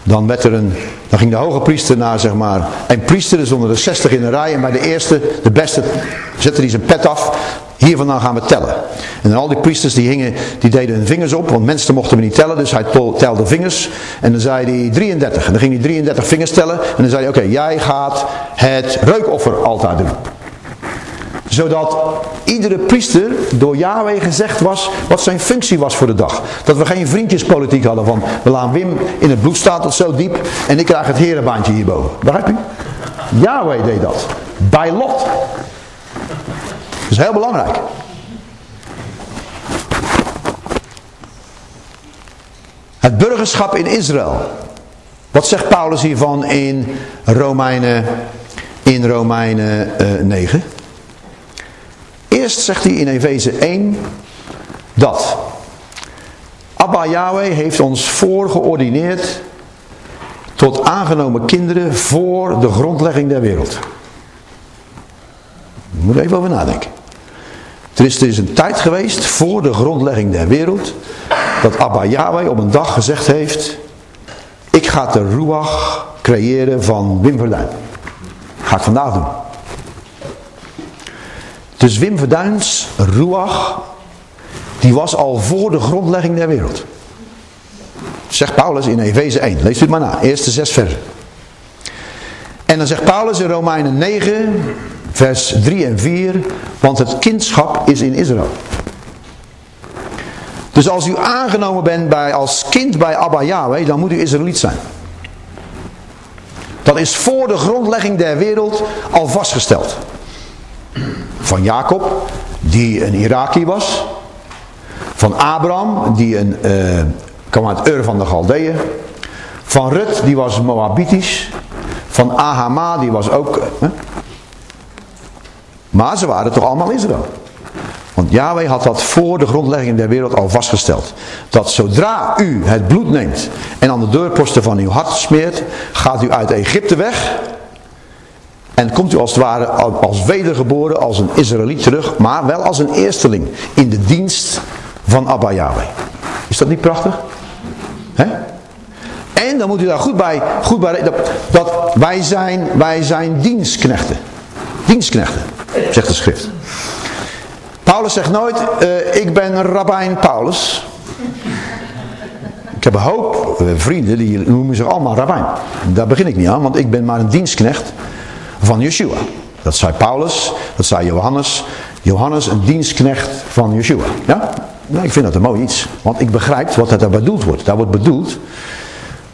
Dan, werd er een, dan ging de hoge priester naar zeg maar, een priester is onder de 60 in een rij en bij de eerste, de beste, zette hij zijn pet af. Hier vandaan gaan we tellen. En al die priesters die, die deden hun vingers op, want mensen mochten we niet tellen, dus hij telde vingers. En dan zei hij 33. En dan ging hij 33 vingers tellen. En dan zei hij, oké, jij gaat het reukoffer altijd doen zodat iedere priester door Yahweh gezegd was wat zijn functie was voor de dag. Dat we geen vriendjespolitiek hadden van we laten Wim in het bloed staat tot zo diep en ik krijg het herenbaantje hierboven. Begrijp u? Yahweh deed dat. Bij Lot. Dat is heel belangrijk. Het burgerschap in Israël. Wat zegt Paulus hiervan in Romeinen, in Romeinen uh, 9? Eerst zegt hij in Efeze 1 dat Abba Yahweh heeft ons voorgeordineerd tot aangenomen kinderen voor de grondlegging der wereld. Daar moet even over nadenken. Er is, is een tijd geweest voor de grondlegging der wereld dat Abba Yahweh op een dag gezegd heeft ik ga de Ruach creëren van Wim Verduin. Ga ik vandaag doen. Dus Wim Verduins Ruach, die was al voor de grondlegging der wereld. Zegt Paulus in Efeze 1. Lees het maar na, eerste zes versen. En dan zegt Paulus in Romeinen 9, vers 3 en 4, want het kindschap is in Israël. Dus als u aangenomen bent bij, als kind bij Abba Yahweh, dan moet u Israëliet zijn. Dat is voor de grondlegging der wereld al vastgesteld van Jacob, die een Iraki was. Van Abraham, die een, uh, kwam uit Ur van de Galdeeën. Van Rut, die was Moabitisch. Van Ahama, die was ook... Maar ze waren toch allemaal Israël. Want Yahweh had dat voor de grondlegging der wereld al vastgesteld. Dat zodra u het bloed neemt en aan de deurposten van uw hart smeert, gaat u uit Egypte weg. En komt u als het ware als wedergeboren, als een Israëliet terug, maar wel als een eersteling in de dienst van Abba Yahweh. Is dat niet prachtig? He? En dan moet u daar goed bij, goed bij dat, dat wij, zijn, wij zijn dienstknechten. Dienstknechten, zegt de schrift. Paulus zegt nooit, uh, ik ben rabbijn Paulus. Ik heb een hoop uh, vrienden die noemen zich allemaal rabbijn. Daar begin ik niet aan, want ik ben maar een dienstknecht van Yeshua. Dat zei Paulus, dat zei Johannes. Johannes een dienstknecht van Yeshua. Ja? Nou, ik vind dat een mooi iets. Want ik begrijp wat daar bedoeld wordt. Daar wordt bedoeld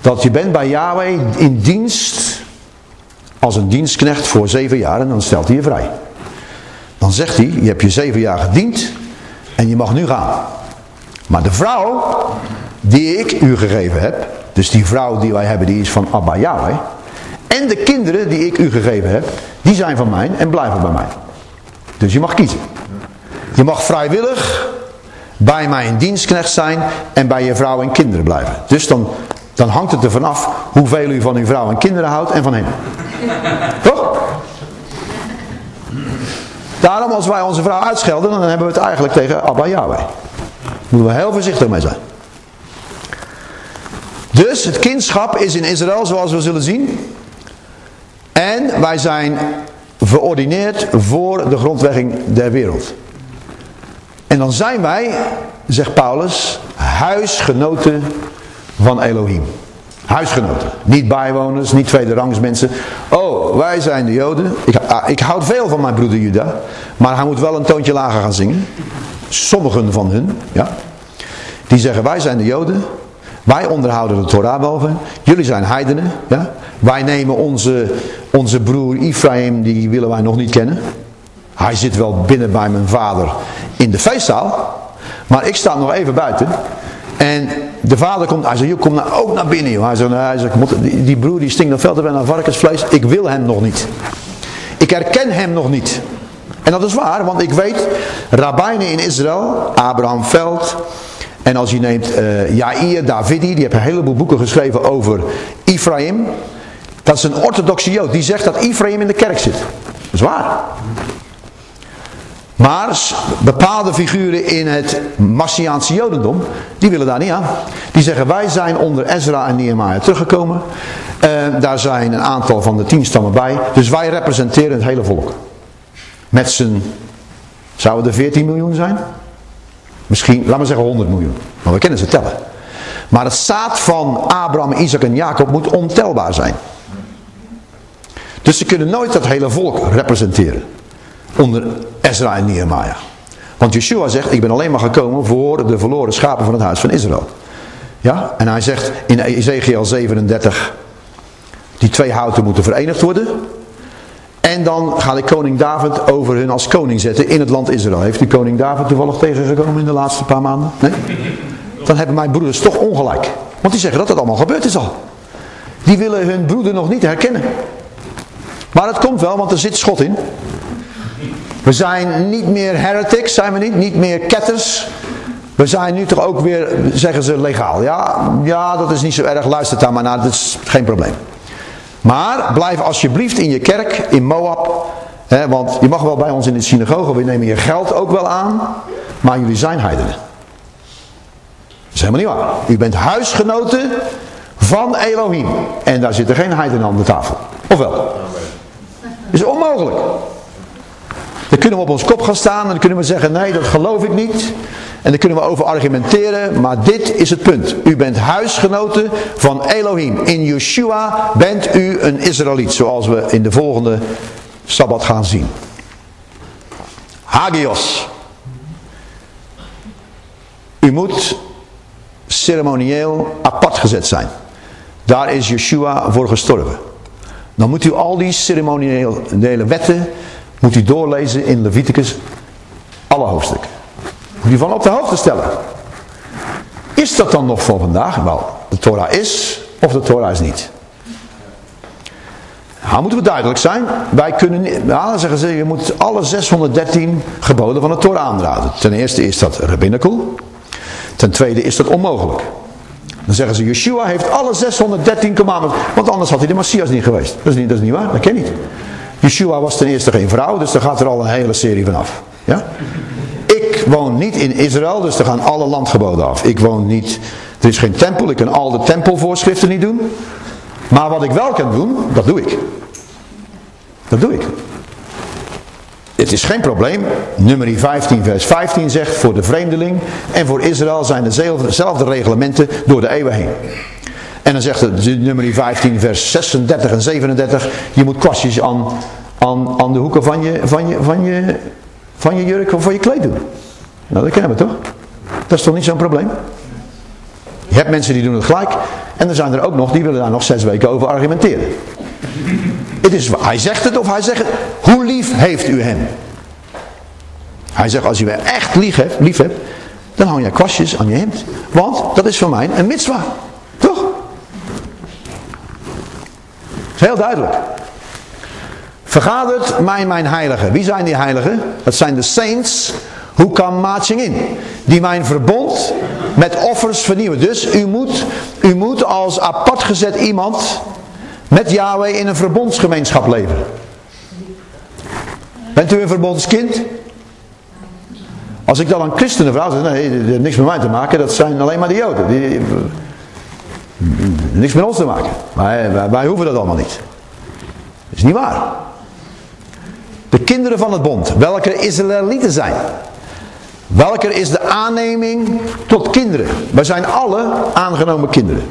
dat je bent bij Yahweh in dienst als een dienstknecht voor zeven jaar en dan stelt hij je vrij. Dan zegt hij, je hebt je zeven jaar gediend en je mag nu gaan. Maar de vrouw die ik u gegeven heb, dus die vrouw die wij hebben, die is van Abba Yahweh. En de kinderen die ik u gegeven heb, die zijn van mij en blijven bij mij. Dus je mag kiezen. Je mag vrijwillig bij mij een dienstknecht zijn en bij je vrouw en kinderen blijven. Dus dan, dan hangt het ervan af hoeveel u van uw vrouw en kinderen houdt en van hem. Toch? Daarom als wij onze vrouw uitschelden, dan hebben we het eigenlijk tegen Abba Yahweh. Daar moeten we heel voorzichtig mee zijn. Dus het kindschap is in Israël zoals we zullen zien. En wij zijn verordineerd voor de grondlegging der wereld. En dan zijn wij, zegt Paulus, huisgenoten van Elohim. Huisgenoten. Niet bijwoners, niet tweederangs mensen. Oh, wij zijn de Joden. Ik, ah, ik houd veel van mijn broeder Juda. Maar hij moet wel een toontje lager gaan zingen. Sommigen van hun, ja. Die zeggen, wij zijn de Joden. Wij onderhouden de Torah boven. Jullie zijn heidenen, ja. Wij nemen onze, onze broer Ephraim, die willen wij nog niet kennen. Hij zit wel binnen bij mijn vader in de feestzaal. Maar ik sta nog even buiten. En de vader komt, hij zegt, kom nou ook naar binnen. Joh. Hij zegt, hij zegt die, die broer die stinkt nog veel te veel naar varkensvlees. Ik wil hem nog niet. Ik herken hem nog niet. En dat is waar, want ik weet, rabbijnen in Israël, Abraham Veld, en als je neemt uh, Jair Davidi, die heeft een heleboel boeken geschreven over Ephraim. Dat is een orthodoxe jood, die zegt dat Ephraim in de kerk zit. Dat is waar. Maar bepaalde figuren in het Massiaanse Jodendom, die willen daar niet aan. Die zeggen wij zijn onder Ezra en Nehemiah teruggekomen. Uh, daar zijn een aantal van de tien stammen bij. Dus wij representeren het hele volk. Met z'n, zouden er 14 miljoen zijn? Misschien, laten we zeggen 100 miljoen. Maar we kennen ze tellen. Maar het zaad van Abraham, Isaac en Jacob moet ontelbaar zijn. Dus ze kunnen nooit dat hele volk representeren onder Ezra en Nehemiah. Want Yeshua zegt, ik ben alleen maar gekomen voor de verloren schapen van het huis van Israël. Ja, en hij zegt in Ezekiel 37, die twee houten moeten verenigd worden. En dan gaat ik koning David over hun als koning zetten in het land Israël. Heeft die koning David toevallig tegengekomen in de laatste paar maanden? Nee? Dan hebben mijn broeders toch ongelijk. Want die zeggen dat het allemaal gebeurd is al. Die willen hun broeder nog niet herkennen. Maar het komt wel, want er zit schot in. We zijn niet meer heretics, zijn we niet? Niet meer ketters. We zijn nu toch ook weer, zeggen ze, legaal. Ja, ja dat is niet zo erg. Luister daar maar naar, dat is geen probleem. Maar blijf alsjeblieft in je kerk, in Moab. Hè, want je mag wel bij ons in de synagoge, we nemen je geld ook wel aan. Maar jullie zijn heidenen. Dat is helemaal niet waar. U bent huisgenoten van Elohim. En daar zitten geen heidenen aan de tafel. Of wel? Is onmogelijk. Dan kunnen we op ons kop gaan staan en dan kunnen we zeggen, nee dat geloof ik niet. En dan kunnen we over argumenteren, maar dit is het punt. U bent huisgenoten van Elohim. In Yeshua bent u een Israëliet, zoals we in de volgende Sabbat gaan zien. Hagios. U moet ceremonieel apart gezet zijn. Daar is Yeshua voor gestorven. Dan moet u al die ceremoniële wetten moet u doorlezen in Leviticus alle hoofdstukken. Moet je van op de hoogte stellen. Is dat dan nog voor vandaag? Wel, de Torah is of de Torah is niet. Nou moeten we duidelijk zijn. Wij kunnen zeggen ze, je moet alle 613 geboden van de Torah aanraden. Ten eerste is dat rabbinical. Ten tweede is dat onmogelijk. Dan zeggen ze, Yeshua heeft alle 613 commandments. Want anders had hij de Messias niet geweest. Dat is niet, dat is niet waar, dat ken niet. Yeshua was ten eerste geen vrouw, dus daar gaat er al een hele serie van af. Ja? Ik woon niet in Israël, dus er gaan alle landgeboden af. Ik woon niet, er is geen tempel, ik kan al de tempelvoorschriften niet doen. Maar wat ik wel kan doen, dat doe ik. Dat doe ik. Het is geen probleem. Nummer 15 vers 15 zegt voor de vreemdeling en voor Israël zijn dezelfde reglementen door de eeuwen heen. En dan zegt het nummer 15 vers 36 en 37 je moet kwastjes aan, aan, aan de hoeken van je, van, je, van, je, van je jurk of van je kleed doen. Nou dat kennen we toch? Dat is toch niet zo'n probleem? Je hebt mensen die doen het gelijk en er zijn er ook nog die willen daar nog zes weken over argumenteren. Het is, hij zegt het of hij zegt het. Hoe lief heeft u hem? Hij zegt, als u hem echt lief hebt, lief hebt dan hang je kwastjes aan je hemd. Want dat is voor mij een mitzwa. Toch? Heel duidelijk. Vergadert mij mijn heiligen. Wie zijn die heiligen? Dat zijn de saints who come marching in. Die mijn verbond met offers vernieuwen. Dus u moet, u moet als apart gezet iemand met Yahweh in een verbondsgemeenschap leven. Bent u een verbondskind? Als ik dan aan christenen vraag, zeg nee, dat heeft niks met mij te maken, dat zijn alleen maar de joden. Die, niks met ons te maken. Wij, wij, hoeven dat allemaal niet. Dat is niet waar. De kinderen van het bond, welke Israëlieten zijn. Welke is de aanneming tot kinderen. Wij zijn alle aangenomen kinderen.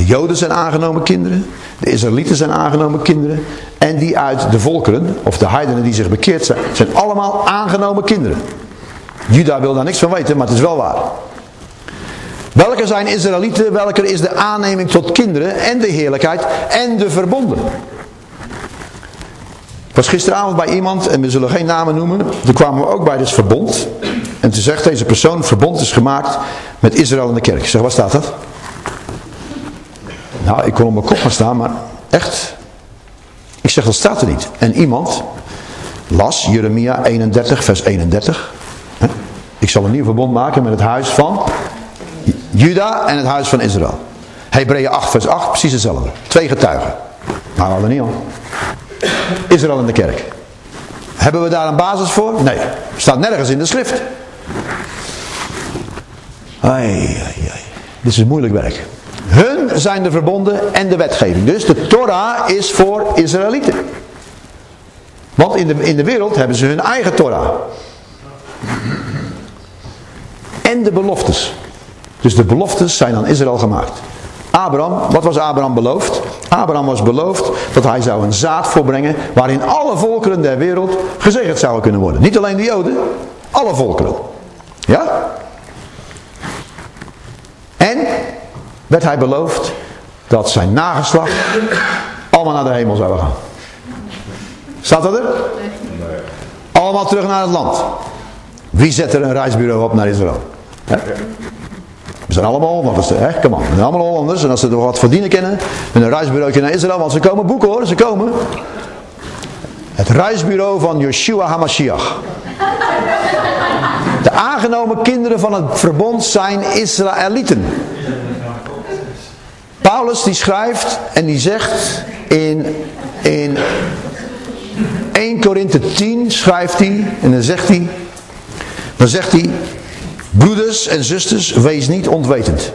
De Joden zijn aangenomen kinderen. De Israëlieten zijn aangenomen kinderen. En die uit de volkeren, of de heidenen die zich bekeerd zijn, zijn allemaal aangenomen kinderen. Juda wil daar niks van weten, maar het is wel waar. Welke zijn Israëlieten? Welke is de aanneming tot kinderen en de heerlijkheid en de verbonden? Ik was gisteravond bij iemand, en we zullen geen namen noemen. Toen kwamen we ook bij dit verbond. En toen zegt deze persoon, verbond is gemaakt met Israël en de kerk. Ik zeg, waar staat dat? Nou, ik kon op mijn kop gaan staan, maar echt. Ik zeg, dat staat er niet. En iemand las Jeremia 31, vers 31. Ik zal een nieuw verbond maken met het huis van Juda en het huis van Israël. Hebreeën 8, vers 8, precies hetzelfde. Twee getuigen. Maar we hadden niet al. Israël en de kerk. Hebben we daar een basis voor? Nee. Staat nergens in de schrift. Ai, ai, ai. Dit is moeilijk werk. Zijn de verbonden en de wetgeving. Dus de Torah is voor Israëlieten. Want in de, in de wereld hebben ze hun eigen Torah. En de beloftes. Dus de beloftes zijn aan Israël gemaakt. Abraham, wat was Abraham beloofd? Abraham was beloofd dat hij zou een zaad voorbrengen waarin alle volkeren der wereld gezegend zouden kunnen worden. Niet alleen de Joden, alle volkeren. Ja? En werd hij beloofd dat zijn nageslacht allemaal naar de hemel zouden gaan. Staat dat er? Allemaal terug naar het land. Wie zet er een reisbureau op naar Israël? We zijn allemaal Hollanders, hè? Kom on. We zijn allemaal Hollanders. En als ze er wat verdienen kennen, met een reisbureau naar Israël, want ze komen boeken hoor, ze komen. Het reisbureau van Yeshua HaMashiach. De aangenomen kinderen van het verbond zijn Israëlieten. Paulus die schrijft en die zegt in, in 1 Korinthe 10 schrijft hij en dan zegt hij, dan zegt hij, broeders en zusters, wees niet ontwetend.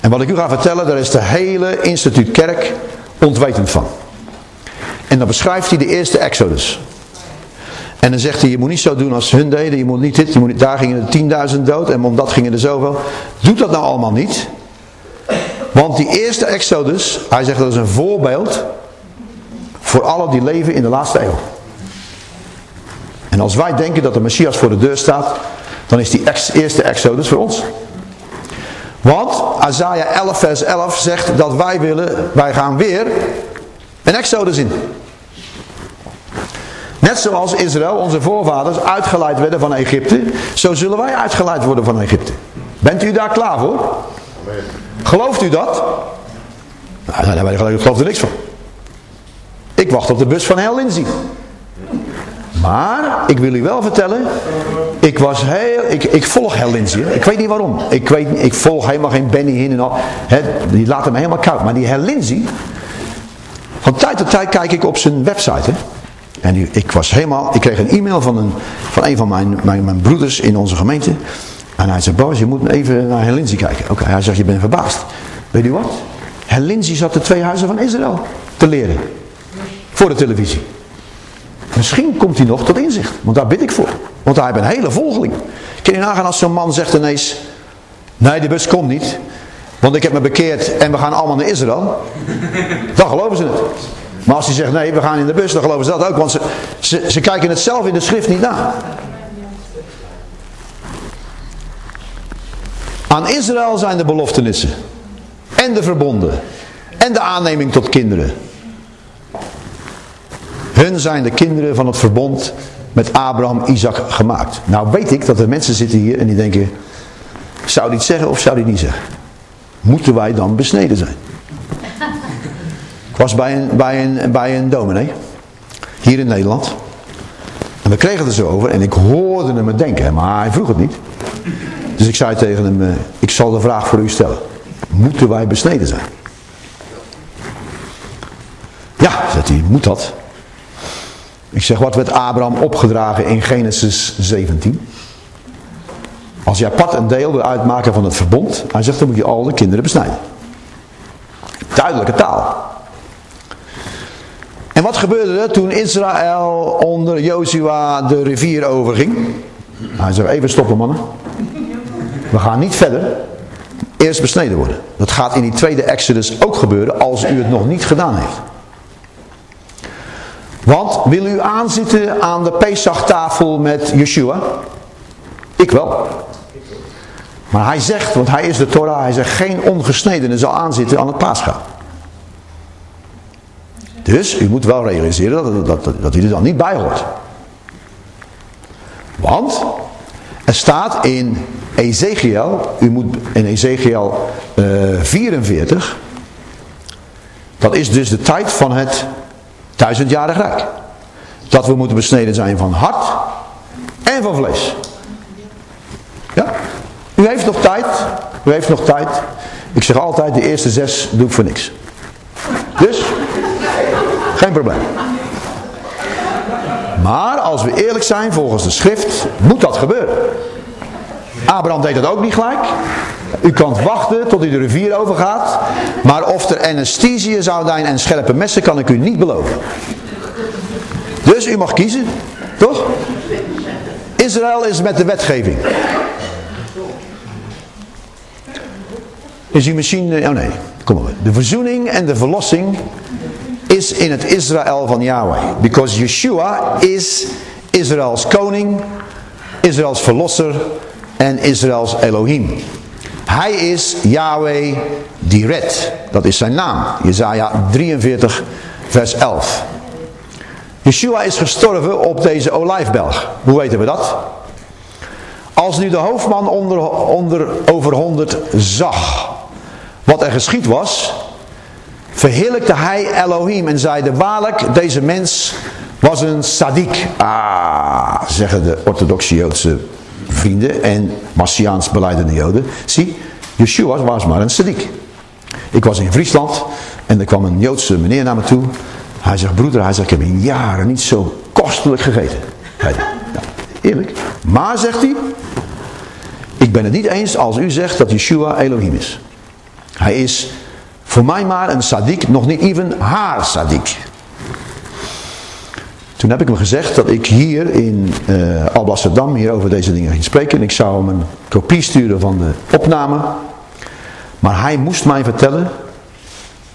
En wat ik u ga vertellen, daar is de hele instituut kerk ontwetend van. En dan beschrijft hij de eerste Exodus. En dan zegt hij, je moet niet zo doen als hun deden, je moet niet dit, je moet niet, daar gingen er 10.000 dood en om dat gingen er zoveel. Doe dat nou allemaal niet. Want die eerste Exodus, hij zegt dat is een voorbeeld voor allen die leven in de laatste eeuw. En als wij denken dat de Messias voor de deur staat, dan is die eerste Exodus voor ons. Want Isaiah 11 vers 11 zegt dat wij willen, wij gaan weer een Exodus in. Net zoals Israël, onze voorvaders, uitgeleid werden van Egypte, zo zullen wij uitgeleid worden van Egypte. Bent u daar klaar voor? Gelooft u dat? Nou, daar geloof ik er niks van. Ik wacht op de bus van Hel Lindsay. Maar, ik wil u wel vertellen, ik was heel, ik, ik volg Hel Lindsay. Ik weet niet waarom. Ik, weet, ik volg helemaal geen Benny Hinn en al. die laat hem helemaal koud. Maar die Hel Lindsay, van tijd tot tijd kijk ik op zijn website. En ik was helemaal, ik kreeg een e-mail van een van, van mijn, mijn, mijn broeders in onze gemeente. En hij zei, Boos, je moet even naar Hel Lindsay kijken. Oké, hij zegt, je bent verbaasd. Weet u wat? Hel Lindsay zat de twee huizen van Israël te leren. Voor de televisie. Misschien komt hij nog tot inzicht. Want daar bid ik voor. Want hij heeft een hele volgeling. Kun je nagaan als zo'n man zegt ineens... Nee, de bus komt niet. Want ik heb me bekeerd en we gaan allemaal naar Israël. Dan geloven ze het. Maar als hij zegt nee, we gaan in de bus, dan geloven ze dat ook. Want ze, ze, ze kijken het zelf in de schrift niet na. Aan Israël zijn de beloftenissen. En de verbonden. En de aanneming tot kinderen. Hun zijn de kinderen van het verbond met Abraham, Isaac gemaakt. Nou weet ik dat er mensen zitten hier en die denken, zou die het zeggen of zou die niet zeggen? Moeten wij dan besneden zijn? Ik was bij een, bij een, bij een dominee, hier in Nederland. En we kregen het er zo over en ik hoorde hem het denken, maar hij vroeg het niet. Dus ik zei tegen hem, eh, ik zal de vraag voor u stellen. Moeten wij besneden zijn? Ja, zegt hij, moet dat? Ik zeg, wat werd Abraham opgedragen in Genesis 17? Als je apart een deel wil uitmaken van het verbond, hij zegt, dan moet je al de kinderen besnijden. Duidelijke taal. En wat gebeurde er toen Israël onder Jozua de rivier overging? Hij zegt, even stoppen mannen. We gaan niet verder. Eerst besneden worden. Dat gaat in die tweede Exodus ook gebeuren als u het nog niet gedaan heeft. Want wil u aanzitten aan de Pesach-tafel met Yeshua? Ik wel. Maar hij zegt, want hij is de Torah, hij zegt geen ongesnedene zal aanzitten aan het paascha. Dus u moet wel realiseren dat, dat, dat, u er dan niet bij hoort. Want er staat in Ezekiel, u moet in Ezekiel uh, eh, 44, dat is dus de tijd van het duizendjarig rijk. Dat we moeten besneden zijn van hart en van vlees. Ja? U heeft nog tijd. U heeft nog tijd. Ik zeg altijd, de eerste zes doe ik voor niks. Dus, geen probleem. Maar als we eerlijk zijn, volgens de schrift, moet dat gebeuren. Abraham deed dat ook niet gelijk. U kan wachten tot u de rivier overgaat. Maar of er anesthesie zou zijn en scherpe messen kan ik u niet beloven. Dus u mag kiezen. Toch? Israël is met de wetgeving. Is die machine... Oh nee, kom maar. De verzoening en de verlossing is in het Israël van Yahweh. Because Yeshua is Israëls koning, Israëls verlosser en Israëls Elohim. Hij is Yahweh Diret. Dat is zijn naam. Jezaja 43 vers 11. Yeshua is gestorven op deze olijfbelg. Hoe weten we dat? Als nu de hoofdman onder, onder over 100 zag wat er geschied was, verheerlijkte hij Elohim en zeide, waarlijk, deze mens was een sadiek. Ah, zeggen de orthodoxe Joodse vrienden en Massiaans beleidende Joden. Zie, Yeshua was maar een sadiek. Ik was in Friesland en er kwam een Joodse meneer naar me toe. Hij zegt, broeder, hij zegt, ik heb in jaren niet zo kostelijk gegeten. Hij, ja, eerlijk. Maar, zegt hij, ik ben het niet eens als u zegt dat Yeshua Elohim is. Hij is voor mij maar een sadiek, nog niet even haar sadiek. Toen heb ik hem gezegd dat ik hier in uh, Alblasserdam hier over deze dingen ging spreken. En ik zou hem een kopie sturen van de opname. Maar hij moest mij vertellen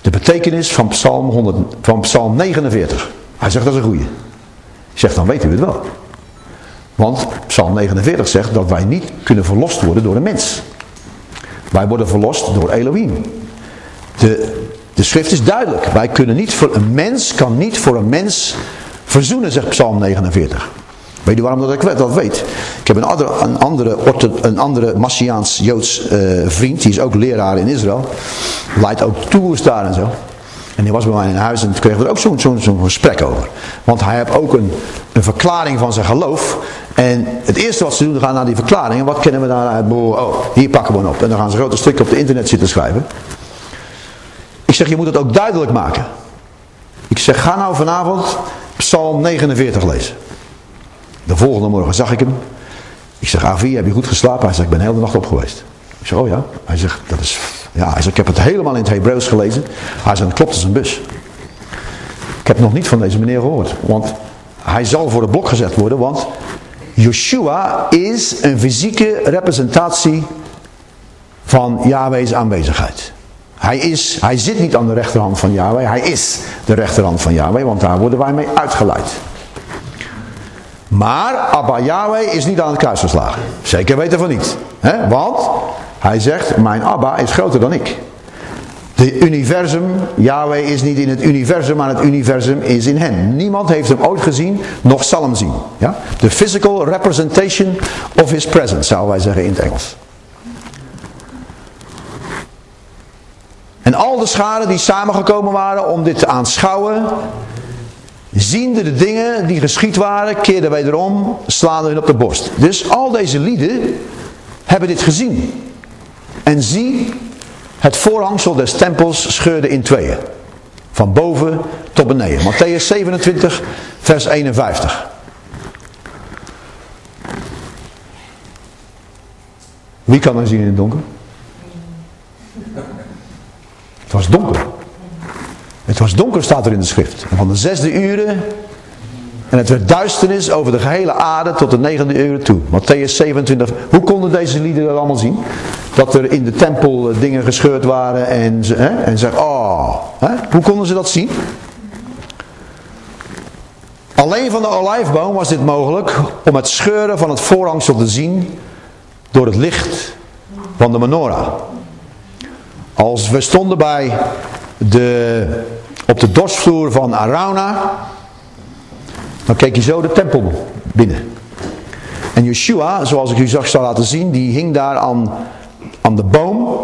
de betekenis van Psalm, 100, van Psalm 49. Hij zegt dat is een goeie. Ik zeg dan weet u het wel. Want Psalm 49 zegt dat wij niet kunnen verlost worden door een mens. Wij worden verlost door Elohim. De, de schrift is duidelijk. Wij kunnen niet voor een mens kan niet voor een mens Verzoenen, zegt Psalm 49. Weet u waarom dat ik dat weet? Ik heb een andere, een andere, een andere Massiaans-Joods uh, vriend, die is ook leraar in Israël. Leidt ook tours daar en zo. En die was bij mij in huis en we er ook zo'n zo, zo gesprek over. Want hij heeft ook een, een verklaring van zijn geloof. En het eerste wat ze doen, gaan naar die verklaring. En wat kennen we daaruit? Oh, hier pakken we hem op. En dan gaan ze grote stukken op de internet zitten schrijven. Ik zeg, je moet het ook duidelijk maken. Ik zeg, ga nou vanavond Psalm 49 lezen. De volgende morgen zag ik hem. Ik zeg, Avi, heb je goed geslapen? Hij zegt, ik ben de hele nacht op geweest. Ik zeg, oh ja? Hij zegt, dat is... Ja, ik heb het helemaal in het Hebreeuws gelezen. Hij zegt, klopt als een bus. Ik heb nog niet van deze meneer gehoord. Want hij zal voor de blok gezet worden, want Yeshua is een fysieke representatie van Yahweh's aanwezigheid. Hij, is, hij zit niet aan de rechterhand van Yahweh, hij is de rechterhand van Yahweh, want daar worden wij mee uitgeleid. Maar Abba Yahweh is niet aan het kruis geslagen. Zeker weten van niet. He? Want hij zegt, mijn Abba is groter dan ik. De universum, Yahweh is niet in het universum, maar het universum is in hem. Niemand heeft hem ooit gezien, nog zal hem zien. Ja? The physical representation of his presence, zouden wij zeggen in het Engels. En al de scharen die samengekomen waren om dit te aanschouwen, ziende de dingen die geschied waren, keerden wederom, slaande hun op de borst. Dus al deze lieden hebben dit gezien. En zie, het voorhangsel des tempels scheurde in tweeën. Van boven tot beneden. Matthäus 27, vers 51. Wie kan er zien in het donker? Het was donker. Het was donker, staat er in de schrift. Van de zesde uren en het werd duisternis over de gehele aarde tot de negende uur toe. Matthäus 27. Hoe konden deze lieden dat allemaal zien? Dat er in de tempel eh, dingen gescheurd waren en, hè, en zeggen, oh. Hè? Hoe konden ze dat zien? Alleen van de olijfboom was dit mogelijk om het scheuren van het voorhangsel te zien door het licht van de menorah. Als we stonden bij de, op de dorsvloer van Arauna, dan keek je zo de tempel binnen. En Yeshua, zoals ik u zag zal laten zien, die hing daar aan, aan de boom.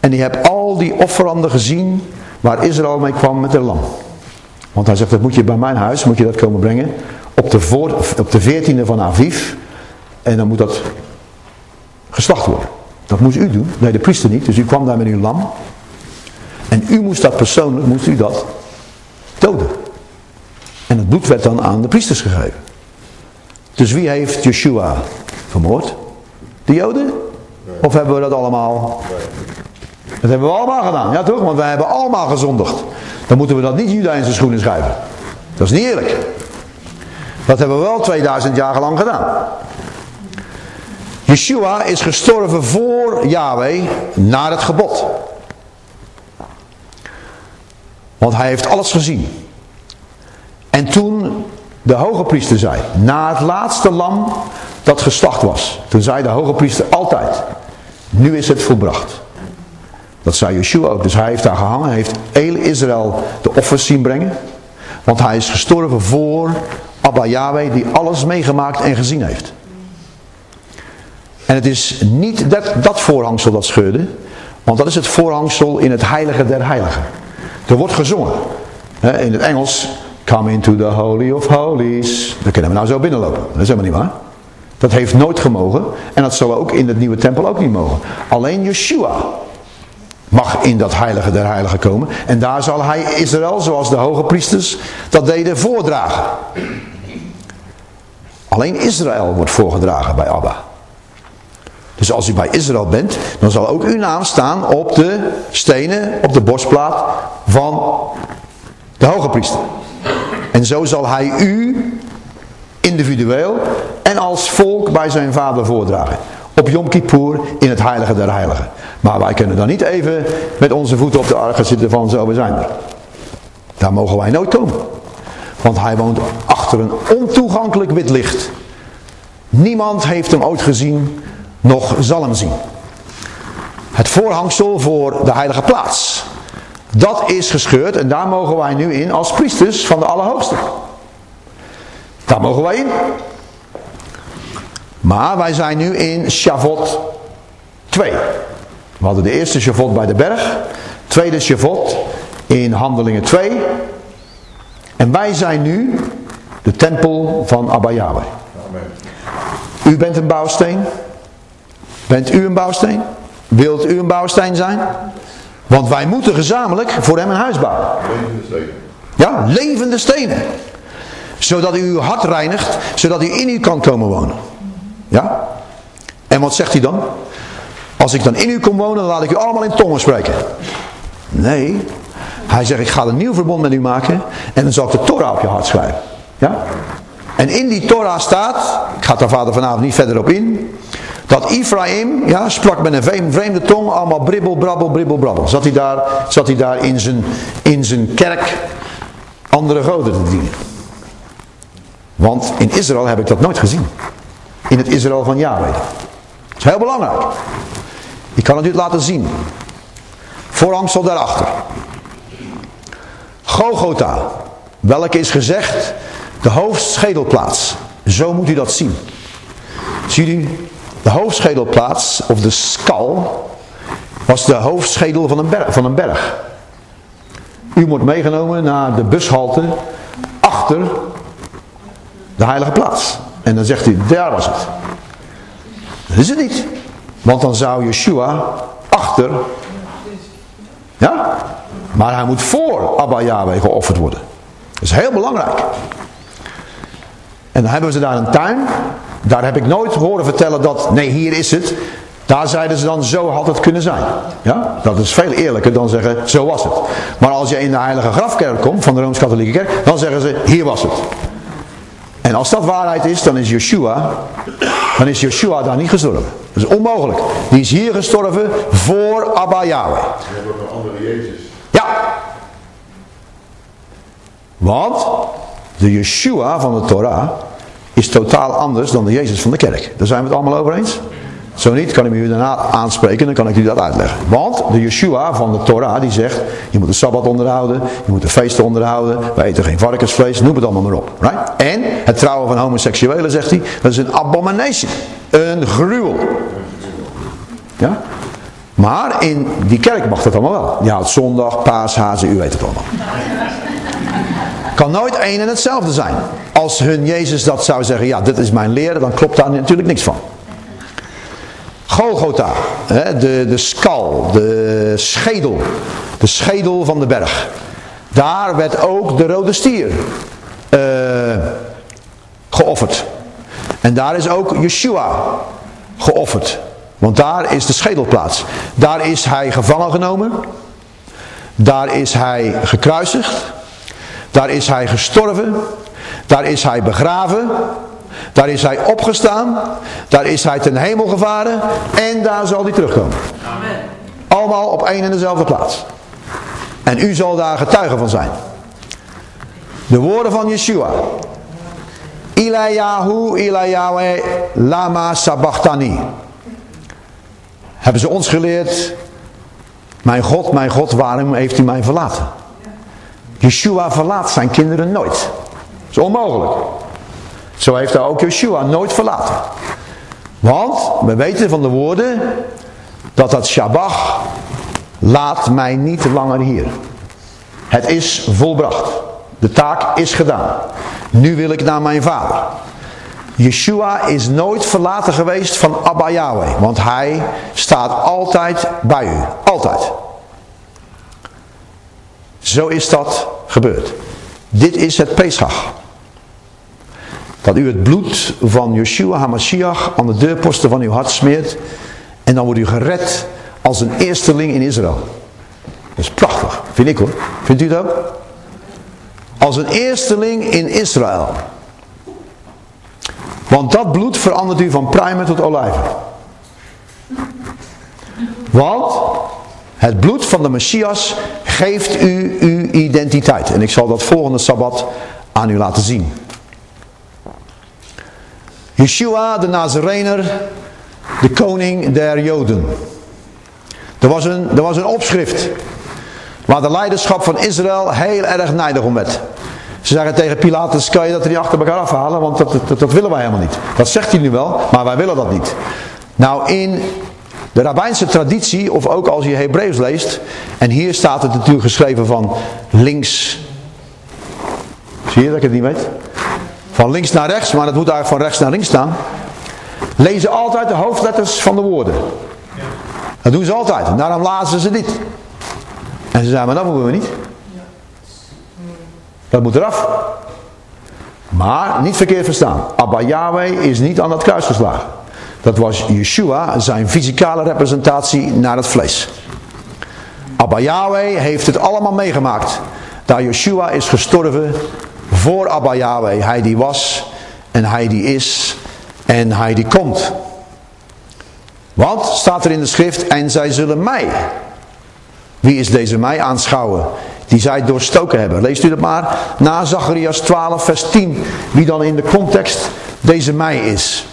En die heb al die offeranden gezien waar Israël mee kwam met de lam. Want hij zegt, dat moet je bij mijn huis, moet je dat komen brengen. Op de, voor, op de 14e van Aviv. En dan moet dat geslacht worden. Dat moest u doen. Nee, de priester niet. Dus u kwam daar met uw lam. En u moest dat persoonlijk, moest u dat doden. En het bloed werd dan aan de priesters gegeven. Dus wie heeft Yeshua vermoord? De Joden? Of hebben we dat allemaal? Dat hebben we allemaal gedaan. Ja toch? Want wij hebben allemaal gezondigd. Dan moeten we dat niet Juda in zijn schoenen schrijven. Dat is niet eerlijk. Dat hebben we wel 2000 jaar lang gedaan. Yeshua is gestorven voor Yahweh naar het gebod. Want hij heeft alles gezien. En toen de hoge priester zei, na het laatste lam dat geslacht was. Toen zei de hoge priester altijd, nu is het volbracht. Dat zei Yeshua ook. Dus hij heeft daar gehangen. Hij heeft heel Israël de offers zien brengen. Want hij is gestorven voor Abba Yahweh die alles meegemaakt en gezien heeft. En het is niet dat, dat voorhangsel dat scheurde. Want dat is het voorhangsel in het heilige der heiligen. Er wordt gezongen. In het Engels, come into the holy of holies. Daar kunnen we nou zo binnenlopen. Dat is helemaal niet waar. Dat heeft nooit gemogen. En dat zal ook in het nieuwe tempel ook niet mogen. Alleen Yeshua mag in dat heilige der heiligen komen. En daar zal hij Israël, zoals de hoge priesters dat deden, voordragen. Alleen Israël wordt voorgedragen bij Abba. Dus als u bij Israël bent, dan zal ook uw naam staan op de stenen, op de borstplaat van de hoge priester. En zo zal hij u individueel en als volk bij zijn vader voordragen. Op Yom Kippur in het heilige der heiligen. Maar wij kunnen dan niet even met onze voeten op de argen zitten van zo we zijn er. Daar mogen wij nooit komen. Want hij woont achter een ontoegankelijk wit licht. Niemand heeft hem ooit gezien nog zal hem zien. Het voorhangsel voor de heilige plaats. Dat is gescheurd en daar mogen wij nu in als priesters van de Allerhoogste. Daar mogen wij in. Maar wij zijn nu in Shavot 2. We hadden de eerste Shavot bij de berg. Tweede Shavot in Handelingen 2. En wij zijn nu de tempel van Abba Yahweh. U bent een bouwsteen. Bent u een bouwsteen? Wilt u een bouwsteen zijn? Want wij moeten gezamenlijk voor hem een huis bouwen. Ja, levende stenen. Zodat u uw hart reinigt, zodat u in u kan komen wonen. Ja? En wat zegt hij dan? Als ik dan in u kom wonen, dan laat ik u allemaal in tongen spreken. Nee. Hij zegt, ik ga een nieuw verbond met u maken en dan zal ik de Torah op je hart schrijven. Ja? En in die Torah staat, ik ga daar vader vanavond niet verder op in, dat Ephraim ja, sprak met een vreemde tong, allemaal bribbel, brabbel, bribbel, brabbel. Zat hij daar, zat hij daar in, zijn, in zijn kerk andere goden te dienen. Want in Israël heb ik dat nooit gezien. In het Israël van Yahweh. Dat is heel belangrijk. Ik kan het u laten zien. Voorhangsel daarachter. Gogota. Welke is gezegd de hoofdschedelplaats. Zo moet u dat zien. Ziet u, de hoofdschedelplaats, of de skal, was de hoofdschedel van een berg. Van een berg. U wordt meegenomen naar de bushalte achter de heilige plaats. En dan zegt u, daar was het. Dat is het niet. Want dan zou Yeshua achter, ja, maar hij moet voor Abba Yahweh geofferd worden. Dat is heel belangrijk. En dan hebben ze daar een tuin. Daar heb ik nooit horen vertellen dat, nee hier is het. Daar zeiden ze dan, zo had het kunnen zijn. Ja? Dat is veel eerlijker dan zeggen, zo was het. Maar als je in de heilige grafkerk komt, van de Rooms-Katholieke kerk, dan zeggen ze, hier was het. En als dat waarheid is, dan is Yeshua, dan is Yeshua daar niet gestorven. Dat is onmogelijk. Die is hier gestorven voor Abba Yahweh. We hebben ook een andere Jezus. Ja. Want de Yeshua van de Torah is totaal anders dan de Jezus van de kerk. Daar zijn we het allemaal over eens? Zo niet, kan ik u daarna aanspreken, dan kan ik u dat uitleggen. Want de Yeshua van de Torah, die zegt, je moet de Sabbat onderhouden, je moet de feesten onderhouden, we eten geen varkensvlees, noem het allemaal maar op. Right? En het trouwen van homoseksuelen, zegt hij, dat is een abomination, een gruwel. Ja? Maar in die kerk mag dat allemaal wel. Ja, het zondag, paashazen, u weet het allemaal. Kan nooit één en hetzelfde zijn. Als hun Jezus dat zou zeggen, ja, dit is mijn leer, dan klopt daar natuurlijk niks van. Golgotha, de, de skal, de schedel, de schedel van de berg. Daar werd ook de rode stier uh, geofferd. En daar is ook Yeshua geofferd. Want daar is de schedelplaats. Daar is hij gevangen genomen. Daar is hij gekruisigd. Daar is hij gestorven. Daar is hij begraven. Daar is hij opgestaan. Daar is hij ten hemel gevaren. En daar zal hij terugkomen. Amen. Allemaal op één en dezelfde plaats. En u zal daar getuige van zijn. De woorden van Yeshua. Ilayahu Ilayawe lama sabachthani. Hebben ze ons geleerd. Mijn God, mijn God, waarom heeft u mij verlaten? Yeshua verlaat zijn kinderen nooit. Dat is onmogelijk. Zo heeft hij ook Yeshua nooit verlaten. Want we weten van de woorden dat dat Shabbat laat mij niet langer hier. Het is volbracht. De taak is gedaan. Nu wil ik naar mijn vader. Yeshua is nooit verlaten geweest van Abba Yahweh. Want hij staat altijd bij u. Altijd. Zo is dat gebeurd. Dit is het Pesach. Dat u het bloed van Yeshua HaMashiach aan de deurposten van uw hart smeert. En dan wordt u gered als een eersteling in Israël. Dat is prachtig, vind ik hoor. Vindt u dat? Als een eersteling in Israël. Want dat bloed verandert u van pruimen tot olijven. Want het bloed van de Messias geeft u uw identiteit. En ik zal dat volgende Sabbat aan u laten zien. Yeshua de Nazarener, de koning der Joden. Er was, een, er was een opschrift waar de leiderschap van Israël heel erg nijdig om werd. Ze zeggen tegen Pilatus, kan je dat er niet achter elkaar afhalen? Want dat, dat, dat willen wij helemaal niet. Dat zegt hij nu wel, maar wij willen dat niet. Nou, in de rabbijnse traditie, of ook als je Hebreeuws leest, en hier staat het natuurlijk geschreven van links. Zie je dat ik het niet weet? Van links naar rechts, maar het moet eigenlijk van rechts naar links staan. Lezen altijd de hoofdletters van de woorden. Dat doen ze altijd. Daarom lazen ze dit. En ze zeiden, maar dat moeten we niet. Dat moet eraf. Maar, niet verkeerd verstaan. Abba Yahweh is niet aan dat kruis geslagen. Dat was Yeshua, zijn fysicale representatie naar het vlees. Abba Yahweh heeft het allemaal meegemaakt. Daar Yeshua is gestorven voor Abba Yahweh. Hij die was en hij die is en hij die komt. Want, staat er in de schrift, en zij zullen mij. Wie is deze mij aanschouwen? Die zij doorstoken hebben. Leest u dat maar na Zacharias 12 vers 10. Wie dan in de context deze mij is.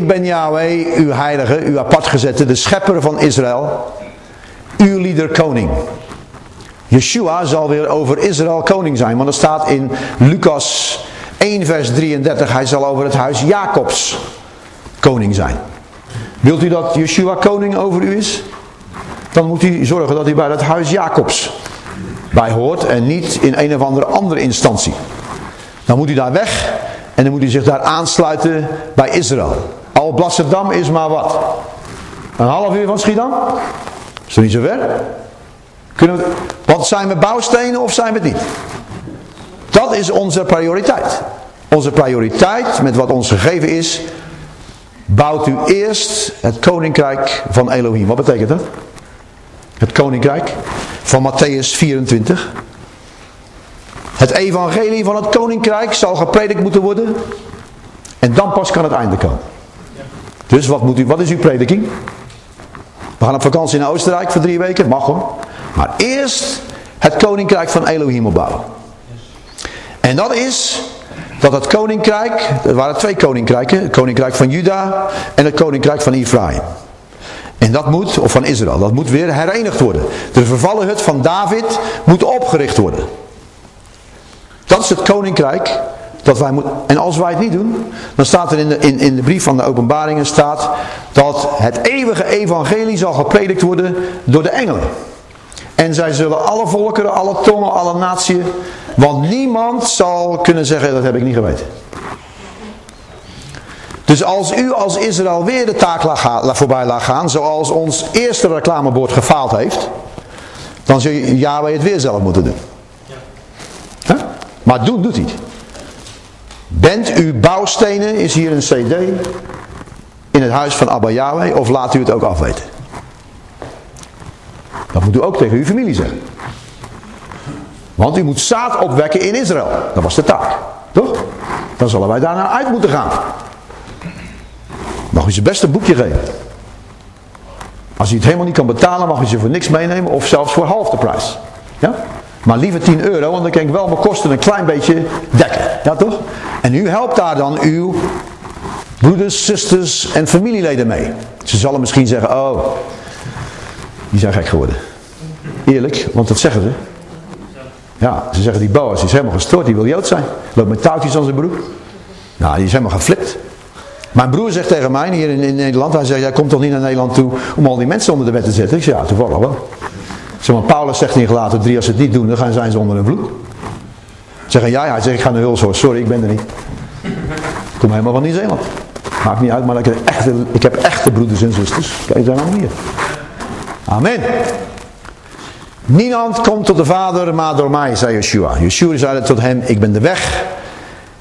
Ik ben Yahweh, uw heilige, uw apartgezette, de schepper van Israël. Uw lieder koning. Yeshua zal weer over Israël koning zijn. Want er staat in Lucas 1 vers 33. Hij zal over het huis Jacobs koning zijn. Wilt u dat Yeshua koning over u is? Dan moet u zorgen dat hij bij het huis Jacobs bij hoort en niet in een of andere andere instantie. Dan moet u daar weg en dan moet u zich daar aansluiten bij Israël. Blasserdam is maar wat. Een half uur van Schiedam? Is er niet zo ver? Kunnen we, wat zijn we bouwstenen of zijn we het niet? Dat is onze prioriteit. Onze prioriteit met wat ons gegeven is, bouwt u eerst het koninkrijk van Elohim. Wat betekent dat? Het koninkrijk van Matthäus 24. Het evangelie van het koninkrijk zal gepredikt moeten worden. En dan pas kan het einde komen. Dus wat, moet u, wat is uw prediking? We gaan op vakantie naar Oostenrijk voor drie weken. Mag hoor. Maar eerst het koninkrijk van Elohim opbouwen. En dat is dat het koninkrijk, er waren twee koninkrijken, het koninkrijk van Juda en het koninkrijk van Ephraim. En dat moet, of van Israël, dat moet weer herenigd worden. De vervallen hut van David moet opgericht worden. Dat is het koninkrijk dat wij moeten. En als wij het niet doen, dan staat er in de, in, in de brief van de openbaringen staat dat het eeuwige evangelie zal gepredikt worden door de engelen. En zij zullen alle volkeren, alle tongen, alle naties, want niemand zal kunnen zeggen dat heb ik niet geweten. Dus als u als Israël weer de taak voorbij laat gaan, zoals ons eerste reclamebord gefaald heeft, dan zul je Yahweh het weer zelf moeten doen. Huh? Maar doen doet hij Bent u bouwstenen, is hier een cd, in het huis van Abba Yahweh, of laat u het ook afweten? Dat moet u ook tegen uw familie zeggen. Want u moet zaad opwekken in Israël. Dat was de taak. Toch? Dan zullen wij daarna uit moeten gaan. Mag u zijn beste boekje geven. Als u het helemaal niet kan betalen, mag u ze voor niks meenemen of zelfs voor half de prijs. Ja? Maar liever 10 euro, want dan kan ik wel mijn kosten een klein beetje dekken. Ja toch? En u helpt daar dan uw broeders, zusters en familieleden mee. Ze zullen misschien zeggen, oh, die zijn gek geworden. Eerlijk, want dat zeggen ze. Ja, ze zeggen die Boas is helemaal gestoord, die wil Jood zijn. Loopt met touwtjes aan zijn broek. Nou, die is helemaal geflipt. Mijn broer zegt tegen mij hier in, in, Nederland, hij zegt, jij komt toch niet naar Nederland toe om al die mensen onder de wet te zetten? Ik zeg, ja, toevallig wel. Zeg maar, Paulus zegt in gelaten drie, als ze het niet doen, dan gaan zijn ze onder een vloek. Zeggen, ja, ja, hij zegt, ik ga naar Hulshorst, sorry, ik ben er niet. Ik kom helemaal van Nieuw-Zeeland. Maakt niet uit, maar ik heb echte, ik heb echte broeders en zusters. Kijk, zijn allemaal hier. Amen. Niemand komt tot de Vader, maar door mij, zei Yeshua. Yeshua zei tot hem, ik ben de weg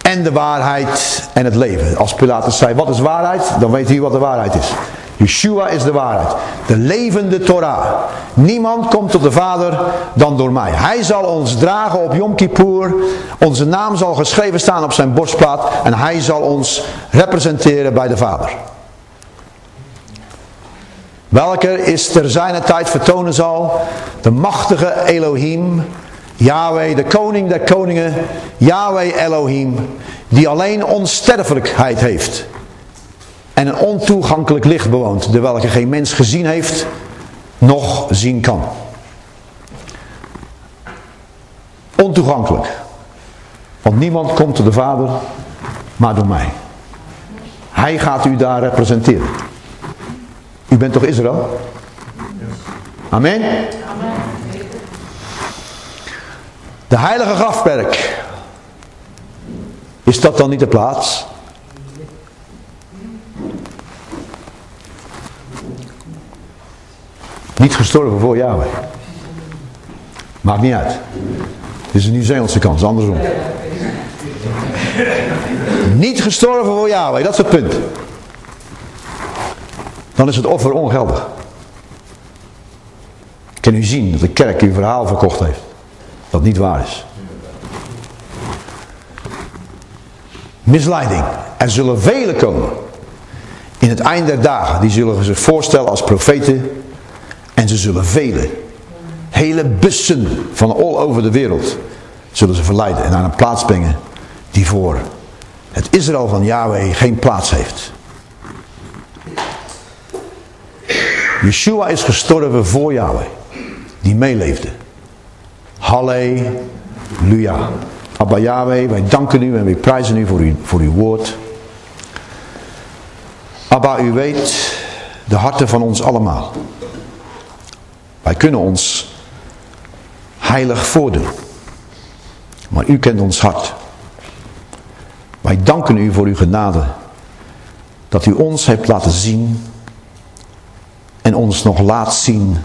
en de waarheid en het leven. Als Pilatus zei, wat is waarheid? Dan weet hij wat de waarheid is. Yeshua is de waarheid. De levende Torah. Niemand komt tot de Vader dan door mij. Hij zal ons dragen op Yom Kippur. Onze naam zal geschreven staan op zijn borstplaat. En hij zal ons representeren bij de Vader. Welke is ter zijner tijd vertonen zal. De machtige Elohim. Yahweh, de koning der koningen. Yahweh Elohim. Die alleen onsterfelijkheid heeft en een ontoegankelijk licht bewoont, de welke geen mens gezien heeft, nog zien kan. Ontoegankelijk. Want niemand komt tot de Vader, maar door mij. Hij gaat u daar representeren. U bent toch Israël? Amen? De heilige grafperk. Is dat dan niet de plaats? Niet gestorven voor Yahweh. Maakt niet uit. Dit is een Nieuw-Zeelandse kans, andersom. Niet gestorven voor Yahweh, dat is het punt. Dan is het offer ongeldig. Kan u zien dat de kerk uw verhaal verkocht heeft. Dat niet waar is. Misleiding. Er zullen velen komen. In het eind der dagen. Die zullen zich voorstellen als profeten. En ze zullen velen. Hele bussen van all over de wereld. Zullen ze verleiden. En naar een plaats brengen. Die voor het Israël van Yahweh geen plaats heeft. Yeshua is gestorven voor Yahweh. Die meeleefde. Halleluja. Abba Yahweh, wij danken u en wij prijzen u voor, u voor uw woord. Abba, u weet de harten van ons allemaal. Wij kunnen ons heilig voordoen. Maar u kent ons hart. Wij danken u voor uw genade. Dat u ons hebt laten zien. En ons nog laat zien.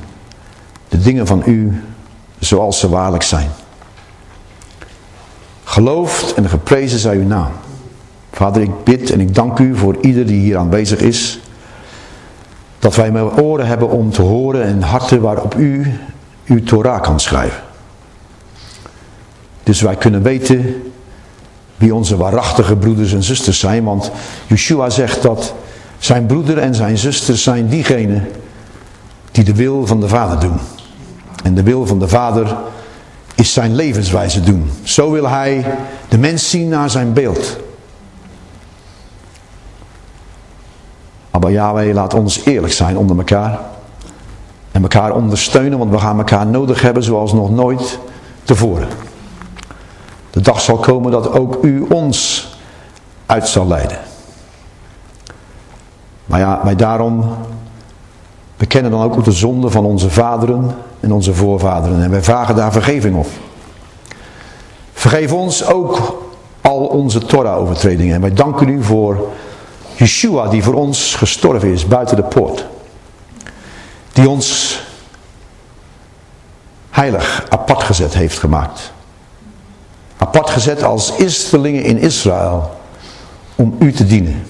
De dingen van u zoals ze waarlijk zijn. Geloofd en geprezen zij uw naam. Vader, ik bid en ik dank u voor ieder die hier aanwezig is. Dat wij met oren hebben om te horen en harten waarop u uw Torah kan schrijven. Dus wij kunnen weten wie onze waarachtige broeders en zusters zijn. Want Yeshua zegt dat zijn broeder en zijn zusters zijn diegenen die de wil van de Vader doen. En de wil van de Vader is zijn levenswijze doen. Zo wil hij de mens zien naar zijn beeld. Maar Yahweh laat ons eerlijk zijn onder elkaar. En elkaar ondersteunen, want we gaan elkaar nodig hebben zoals nog nooit tevoren. De dag zal komen dat ook u ons uit zal leiden. Maar ja, wij daarom bekennen dan ook de zonde van onze vaderen en onze voorvaderen. En wij vragen daar vergeving op. Vergeef ons ook al onze Torah-overtredingen. En wij danken u voor Yeshua die voor ons gestorven is buiten de poort. Die ons heilig apart gezet heeft gemaakt. Apart gezet als eerstelingen in Israël om u te dienen.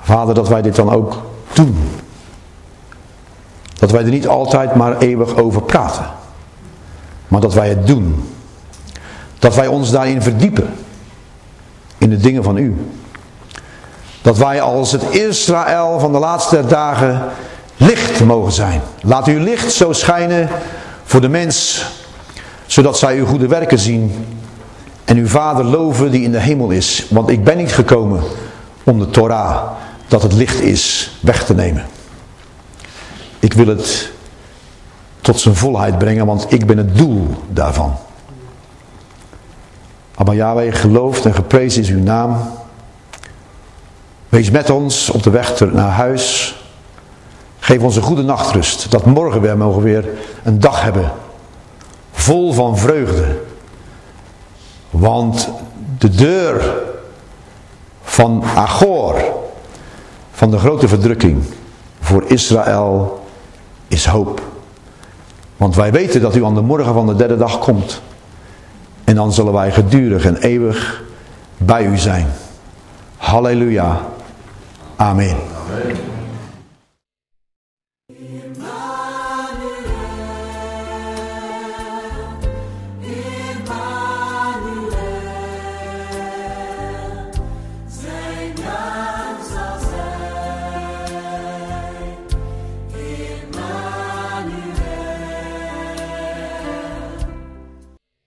Vader, dat wij dit dan ook doen. Dat wij er niet altijd maar eeuwig over praten. Maar dat wij het doen. Dat wij ons daarin verdiepen. In de dingen van u. Dat wij als het Israël van de laatste dagen licht mogen zijn. Laat uw licht zo schijnen voor de mens. Zodat zij uw goede werken zien. En uw vader loven die in de hemel is. Want ik ben niet gekomen om de Torah, dat het licht is, weg te nemen. Ik wil het tot zijn volheid brengen, want ik ben het doel daarvan. Abba Yahweh, geloofd en geprezen is uw naam. Wees met ons op de weg naar huis. Geef ons een goede nachtrust, dat morgen weer mogen weer een dag hebben. Vol van vreugde. Want de deur van Agor, van de grote verdrukking voor Israël is hoop. Want wij weten dat u aan de morgen van de derde dag komt. En dan zullen wij gedurig en eeuwig bij u zijn. Halleluja. Amen. Amen.